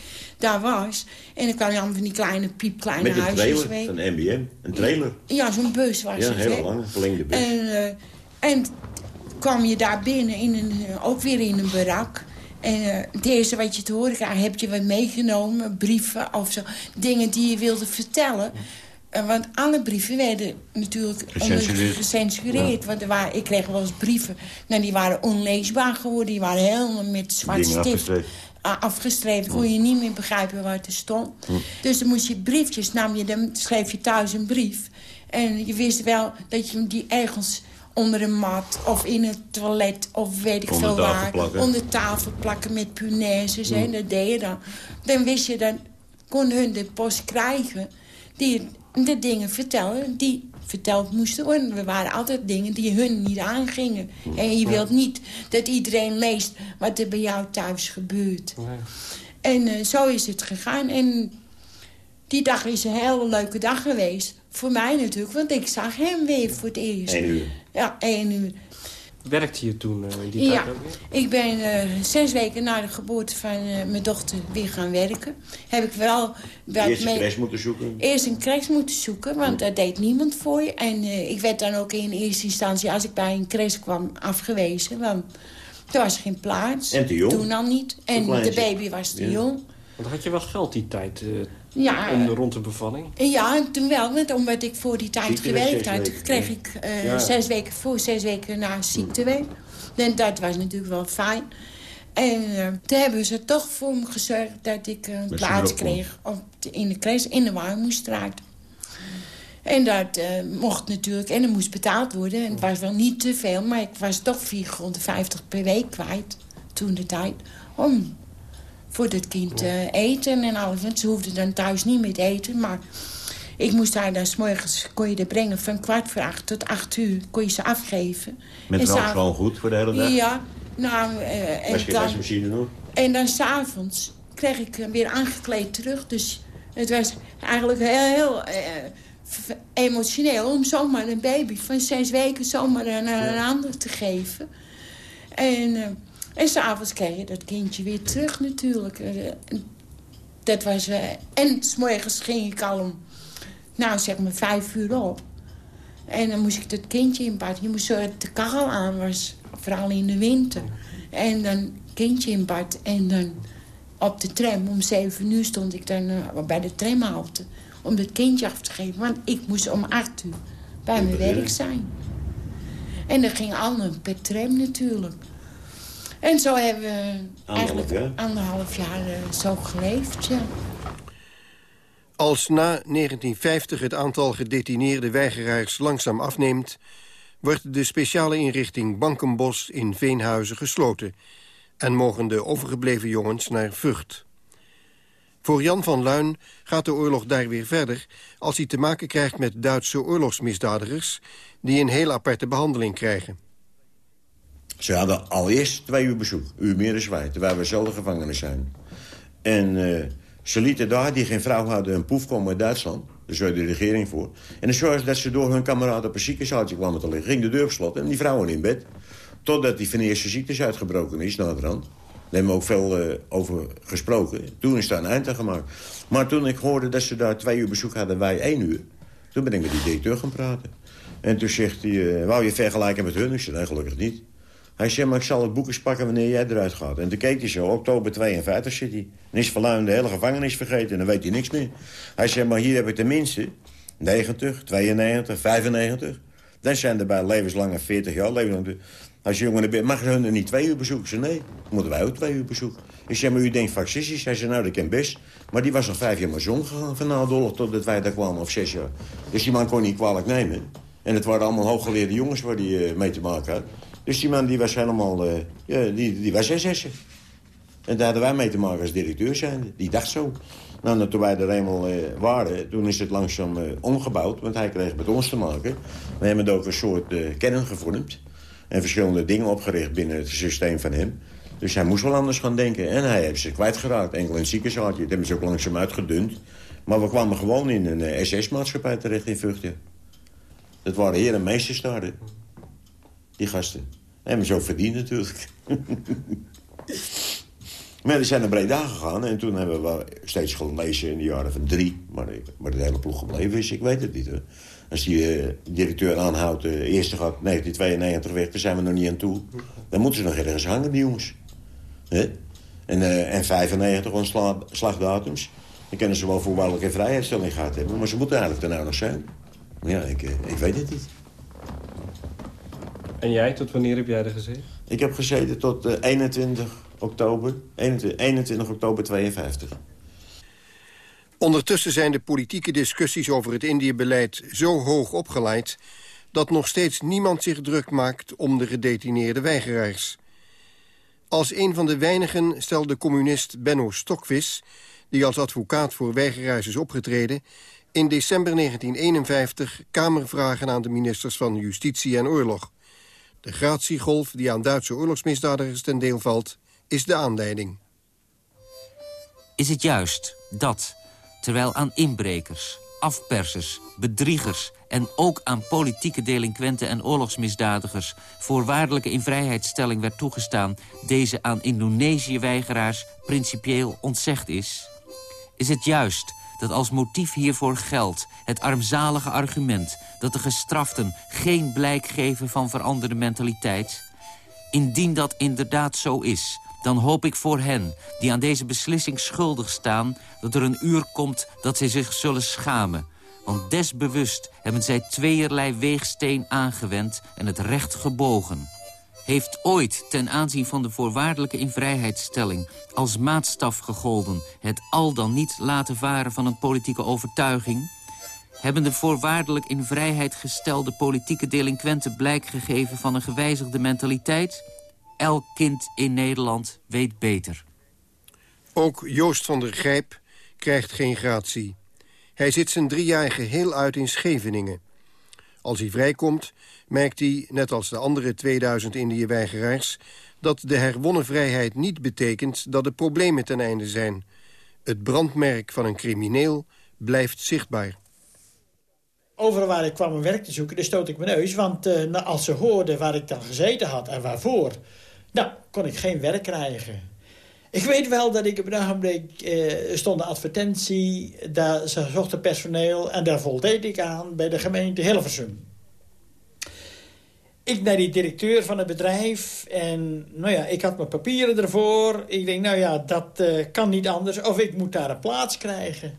daar was. En dan kwam je allemaal van die kleine, piepkleine huisjes. Met een trailer van MBM. Een trailer. Ja, zo'n bus was ja, het. Ja, een hele lange, verlengde bus. En, uh, en kwam je daar binnen, in een, ook weer in een barak. En uh, het eerste wat je te horen krijgt, heb je wat meegenomen, brieven of zo. Dingen die je wilde vertellen. Uh, want alle brieven werden natuurlijk gecensureerd. Want er waren, ik kreeg wel eens brieven, nou, die waren onleesbaar geworden. Die waren helemaal met zwart stift afgestreept. Kon je niet meer begrijpen wat er stond. Hm. Dus dan moest je briefjes, nam je, dan schreef je thuis een brief. En je wist wel dat je die ergens onder een mat of in het toilet of weet ik veel waar. Plakken. Onder tafel plakken met punaises. Mm. Dat deed je dan. Dan wist je, dan kon hun de post krijgen die de dingen vertellen die verteld moesten worden. We waren altijd dingen die hun niet aangingen. En je wilt niet dat iedereen leest wat er bij jou thuis gebeurt. Nee. En uh, zo is het gegaan. En die dag is een hele leuke dag geweest. Voor mij natuurlijk, want ik zag hem weer voor het eerst. Eén uur? Ja, één uur. Werkte je toen uh, die ja, tijd ook weer? ik ben uh, zes weken na de geboorte van uh, mijn dochter weer gaan werken. Heb ik wel... wel Eerst een crash moeten zoeken? Eerst een crash moeten zoeken, want dat deed niemand voor je. En ik werd dan ook in eerste instantie, als ik bij een crash kwam, afgewezen. Want er was geen plaats. En te jong? Toen al niet. En de baby was te ja. jong. Want had je wel geld die tijd ja, om de, rond de bevalling? Ja, toen wel. Want omdat ik voor die tijd gewerkt had, kreeg ik uh, ja. zes weken voor, zes weken na ziekteweek. En dat was natuurlijk wel fijn. En uh, toen hebben ze toch voor me gezorgd dat ik een Met plaats kreeg op de, in de crash in de Warmoestraat. En dat uh, mocht natuurlijk, en dat moest betaald worden. En het was wel niet te veel, maar ik was toch 4,50 per week kwijt toen de tijd. Om voor het kind uh, eten en alles. Want ze hoefden dan thuis niet meer te eten. Maar ik moest haar dan s morgens kon je er brengen van kwart voor acht tot acht uur. Kon je ze afgeven. Met rook gewoon goed voor de hele dag? Ja. Nou, uh, Was je wasmachine nog? En dan s'avonds kreeg ik hem weer aangekleed terug. Dus het was eigenlijk heel, heel uh, emotioneel om zomaar een baby van zes weken zomaar aan een ander te geven. En... En s'avonds kreeg je dat kindje weer terug natuurlijk. Dat was... Uh, en s'morgens ging ik al om, nou zeg maar, vijf uur op. En dan moest ik dat kindje in bad. Je moest zorgen dat de kachel aan was. Vooral in de winter. En dan kindje in bad. En dan op de tram. Om zeven uur stond ik dan uh, bij de tramhalte. Om dat kindje af te geven. Want ik moest om acht uur bij mijn werk zijn. En dat ging allemaal per tram natuurlijk. En zo hebben we eigenlijk jaar? anderhalf jaar uh, zo geleefd, ja. Als na 1950 het aantal gedetineerde weigeraars langzaam afneemt... wordt de speciale inrichting Bankenbos in Veenhuizen gesloten... en mogen de overgebleven jongens naar Vught. Voor Jan van Luin gaat de oorlog daar weer verder... als hij te maken krijgt met Duitse oorlogsmisdadigers... die een heel aparte behandeling krijgen. Ze hadden allereerst twee uur bezoek, uur meer dan wij, we zelf de gevangenis zijn. En uh, ze lieten daar, die geen vrouw hadden, een poef komen uit Duitsland. Daar zorgde de regering voor. En dan zorgde dat ze door hun kameraden op een ziekenhuisje kwamen te liggen. Ging de deur gesloten en die vrouwen in bed. Totdat die van de eerste ziektes uitgebroken is, naderhand. Daar hebben we ook veel uh, over gesproken. Toen is daar een eind aan gemaakt. Maar toen ik hoorde dat ze daar twee uur bezoek hadden, wij één uur... toen ben ik met die directeur gaan praten. En toen zegt hij, uh, wou je vergelijken met hun? Ik zei, gelukkig niet. Hij zei, maar ik zal het boek eens pakken wanneer jij eruit gaat. En toen keek hij zo, oktober 52 zit hij. En is Verluin de hele gevangenis vergeten en dan weet hij niks meer. Hij zei, maar hier heb ik tenminste 90, 92, 95. Dan zijn er bij levenslange 40 jaar. Levenslang. Als je jongen bent, mag je hun er niet twee uur bezoeken? Ze nee, moeten wij ook twee uur bezoeken. Ik zei, maar u denkt fascistisch? Hij zei, nou, dat ken best. Maar die was nog vijf jaar maar zon gegaan van na totdat wij daar kwamen, of zes jaar. Dus die man kon niet kwalijk nemen. En het waren allemaal hooggeleerde jongens waar die uh, mee te maken had. Dus die man die was helemaal, uh, ja, die, die was SS'er. En daar hadden wij mee te maken als directeur zijn. Die dacht zo. Nou, toen wij er eenmaal uh, waren, toen is het langzaam uh, omgebouwd. Want hij kreeg met ons te maken. We hebben ook een soort kern gevormd. En verschillende dingen opgericht binnen het systeem van hem. Dus hij moest wel anders gaan denken. En hij heeft ze kwijtgeraakt. Enkel in het ziekenhuisje. Dat hebben ze ook langzaam uitgedund. Maar we kwamen gewoon in een SS-maatschappij terecht in Vugtje. Dat waren heren en meesters daar die gasten. Ze ook verdiend natuurlijk. maar die zijn naar Breda gegaan en toen hebben we steeds gelezen in de jaren van drie. Maar, maar de hele ploeg gebleven is, ik weet het niet. Hoor. Als die uh, directeur aanhoudt, de uh, eerste gaat 1992 weg, daar zijn we nog niet aan toe. Dan moeten ze nog ergens hangen, die jongens. En, uh, en 95 ontsla slagdatums. Dan kennen ze wel voor welke vrijheidsstelling gaat hebben. Maar ze moeten eigenlijk nou nog zijn. Ja, ik, ik weet het niet. En jij, tot wanneer heb jij er gezeten? Ik heb gezeten tot uh, 21 oktober, 21, 21 oktober 52. Ondertussen zijn de politieke discussies over het Indië-beleid zo hoog opgeleid... dat nog steeds niemand zich druk maakt om de gedetineerde weigeraars. Als een van de weinigen stelde communist Benno Stokvis... die als advocaat voor weigeraars is opgetreden... in december 1951 kamervragen aan de ministers van Justitie en Oorlog. De gratiegolf die aan Duitse oorlogsmisdadigers ten deel valt, is de aanleiding. Is het juist dat, terwijl aan inbrekers, afpersers, bedriegers... en ook aan politieke delinquenten en oorlogsmisdadigers... voorwaardelijke invrijheidstelling werd toegestaan... deze aan Indonesië-weigeraars principieel ontzegd is? Is het juist dat als motief hiervoor geldt het armzalige argument... dat de gestraften geen blijk geven van veranderde mentaliteit? Indien dat inderdaad zo is, dan hoop ik voor hen... die aan deze beslissing schuldig staan... dat er een uur komt dat zij zich zullen schamen. Want desbewust hebben zij tweeërlei weegsteen aangewend... en het recht gebogen heeft ooit ten aanzien van de voorwaardelijke invrijheidstelling als maatstaf gegolden het al dan niet laten varen van een politieke overtuiging? Hebben de voorwaardelijk in vrijheid gestelde politieke delinquenten blijk gegeven van een gewijzigde mentaliteit? Elk kind in Nederland weet beter. Ook Joost van der Grijp krijgt geen gratie. Hij zit zijn drie jaar geheel uit in Scheveningen. Als hij vrijkomt, merkt hij, net als de andere 2000 Indië-weigeraars... dat de herwonnen vrijheid niet betekent dat de problemen ten einde zijn. Het brandmerk van een crimineel blijft zichtbaar. Overal waar ik kwam om werk te zoeken, daar stoot ik mijn neus. Want uh, als ze hoorden waar ik dan gezeten had en waarvoor... nou, kon ik geen werk krijgen. Ik weet wel dat ik op een ogenblik uh, stond de advertentie... daar ze zochten personeel en daar voldeed ik aan bij de gemeente Hilversum. Ik naar die directeur van het bedrijf en nou ja, ik had mijn papieren ervoor. Ik denk, nou ja, dat uh, kan niet anders of ik moet daar een plaats krijgen.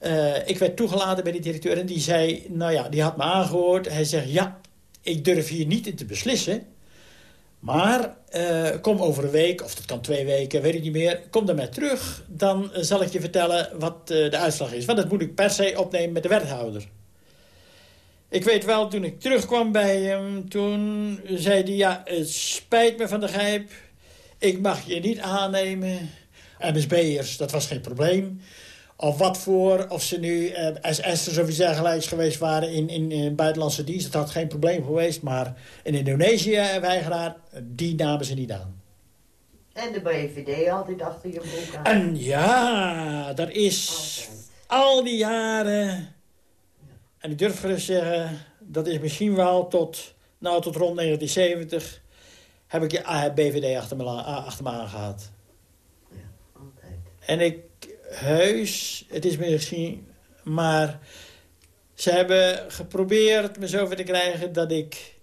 Uh, ik werd toegelaten bij die directeur en die zei, nou ja, die had me aangehoord. Hij zegt, ja, ik durf hier niet in te beslissen... Maar uh, kom over een week, of dat kan twee weken, weet ik niet meer. Kom dan maar terug, dan zal ik je vertellen wat de uitslag is. Want dat moet ik per se opnemen met de wethouder. Ik weet wel, toen ik terugkwam bij hem, toen zei hij... ja, het spijt me van de grijp, ik mag je niet aannemen... NSB'ers, dat was geen probleem. Of wat voor, of ze nu uh, SS'ers of iets dergelijks geweest waren in, in, in buitenlandse dienst. Dat had geen probleem geweest, maar in Indonesië weigeraar, die namen ze niet aan. En de BVD altijd achter je broek aan. En ja, daar is al die jaren... En ik durf gerust zeggen, dat is misschien wel tot, nou, tot rond 1970... heb ik je BVD achter me, achter me aangehad. Ja, altijd. En ik, heus, het is misschien... Maar ze hebben geprobeerd me zover te krijgen dat ik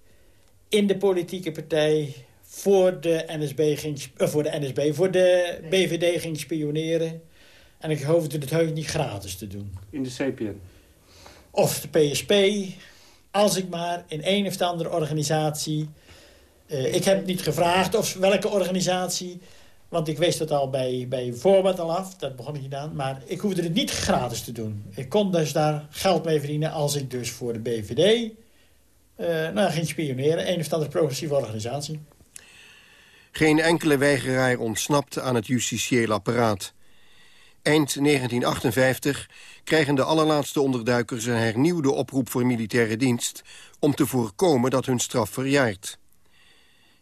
in de politieke partij voor de NSB ging, uh, voor de NSB, voor de. BVD ging spioneren. En ik hoefde het heus niet gratis te doen. In de CPN? Of de PSP. Als ik maar in een of andere organisatie... Uh, ik heb niet gevraagd of welke organisatie... Want ik wist het al bij, bij voorbaat al af. Dat begon ik niet. Maar ik hoefde het niet gratis te doen. Ik kon dus daar geld mee verdienen als ik dus voor de BVD... Uh, nou, ging spioneren. Een of andere progressieve organisatie. Geen enkele weigeraar ontsnapt aan het justitieel apparaat. Eind 1958 krijgen de allerlaatste onderduikers een hernieuwde oproep voor militaire dienst... om te voorkomen dat hun straf verjaart.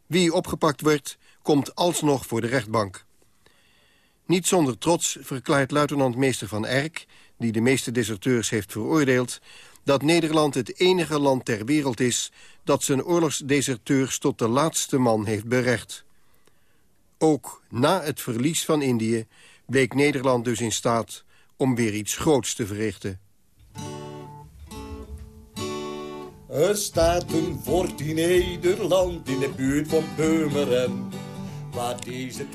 Wie opgepakt wordt, komt alsnog voor de rechtbank. Niet zonder trots verklaart luitenant-meester Van Erk... die de meeste deserteurs heeft veroordeeld... dat Nederland het enige land ter wereld is... dat zijn oorlogsdeserteurs tot de laatste man heeft berecht. Ook na het verlies van Indië bleek Nederland dus in staat om weer iets groots te verrichten. Er staat een fort in Nederland in de buurt van Purmerend. Waar deze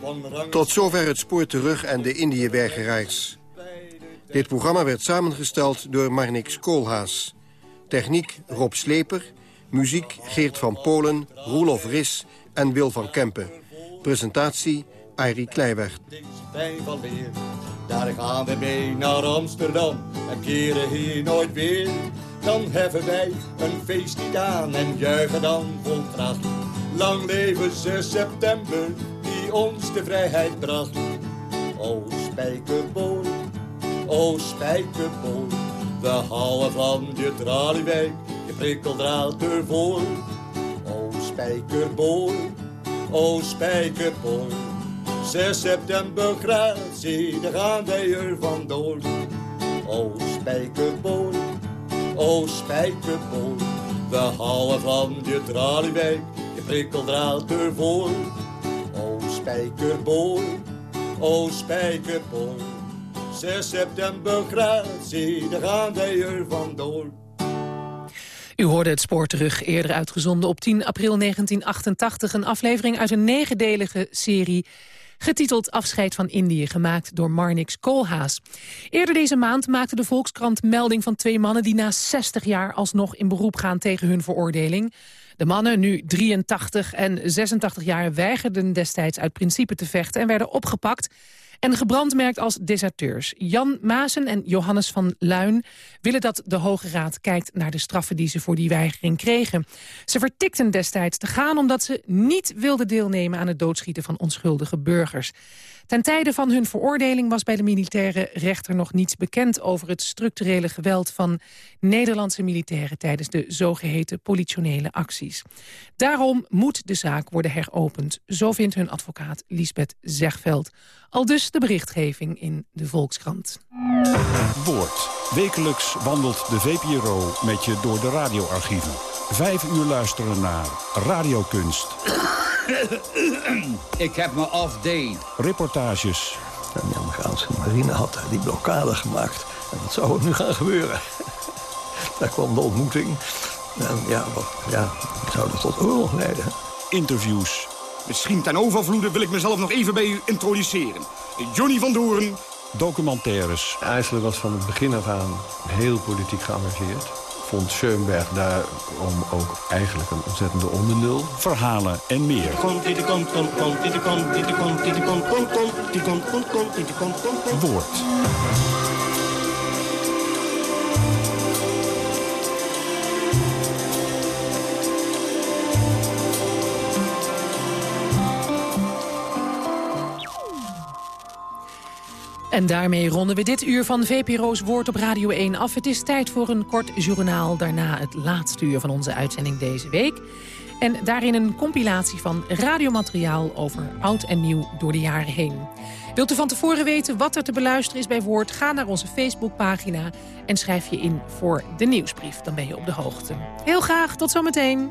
van rang... Tot zover het spoor terug en de Indiëbergeraars. Dit programma werd samengesteld door Marnix Koolhaas. Techniek Rob Sleper. Muziek Geert van Polen, Roelof Ris en Wil van Kempen. Presentatie Arie Kleiweg. Daar gaan we mee naar Amsterdam en keren hier nooit weer. Dan heffen wij een feest niet aan en juichen dan vol kracht. Lang leven 6 september, die ons de vrijheid bracht. O spijkerboor, o spijkerboor, we houden van je traliewijk, je prikkeldraad ervoor. O spijkerboor, o spijkerboor. 6 september gratie, daar gaan wij er vandoor. O spijkerboor, o spijkerboor. We houden van je traliewijk, je prikkeldraad ervoor. O spijkerboor, o spijkerboor. 6 september gratie, daar gaan wij er vandoor. U hoorde het spoor terug, eerder uitgezonden op 10 april 1988. Een aflevering uit een negendelige serie getiteld Afscheid van Indië, gemaakt door Marnix Koolhaas. Eerder deze maand maakte de Volkskrant melding van twee mannen... die na 60 jaar alsnog in beroep gaan tegen hun veroordeling. De mannen, nu 83 en 86 jaar, weigerden destijds uit principe te vechten... en werden opgepakt en gebrandmerkt als deserteurs. Jan Maasen en Johannes van Luin willen dat de Hoge Raad kijkt naar de straffen die ze voor die weigering kregen. Ze vertikten destijds te gaan omdat ze niet wilden deelnemen aan het doodschieten van onschuldige burgers. Ten tijde van hun veroordeling was bij de militaire rechter nog niets bekend over het structurele geweld van Nederlandse militairen tijdens de zogeheten politionele acties. Daarom moet de zaak worden heropend, zo vindt hun advocaat Lisbeth Zegveld. Al dus de berichtgeving in de Volkskrant. Woord. Wekelijks wandelt de VPRO met je door de radioarchieven. Vijf uur luisteren naar Radiokunst. Ik heb mijn off day. Reportages. De Amerikaanse marine had die blokkade gemaakt. En wat zou er nu gaan gebeuren? Daar kwam de ontmoeting. En ja, wat, ja zou dat tot oorlog leiden? Interviews. Misschien ten overvloede wil ik mezelf nog even bij u introduceren. Johnny van Doorn. Documentaires. IJsselen was van het begin af aan heel politiek geëngageerd vond Schoenberg daarom ook eigenlijk een ontzettende ondernul. Verhalen en meer. Woord. En daarmee ronden we dit uur van VPRO's Woord op Radio 1 af. Het is tijd voor een kort journaal. Daarna het laatste uur van onze uitzending deze week. En daarin een compilatie van radiomateriaal over oud en nieuw door de jaren heen. Wilt u van tevoren weten wat er te beluisteren is bij Woord? Ga naar onze Facebookpagina en schrijf je in voor de nieuwsbrief. Dan ben je op de hoogte. Heel graag, tot zometeen.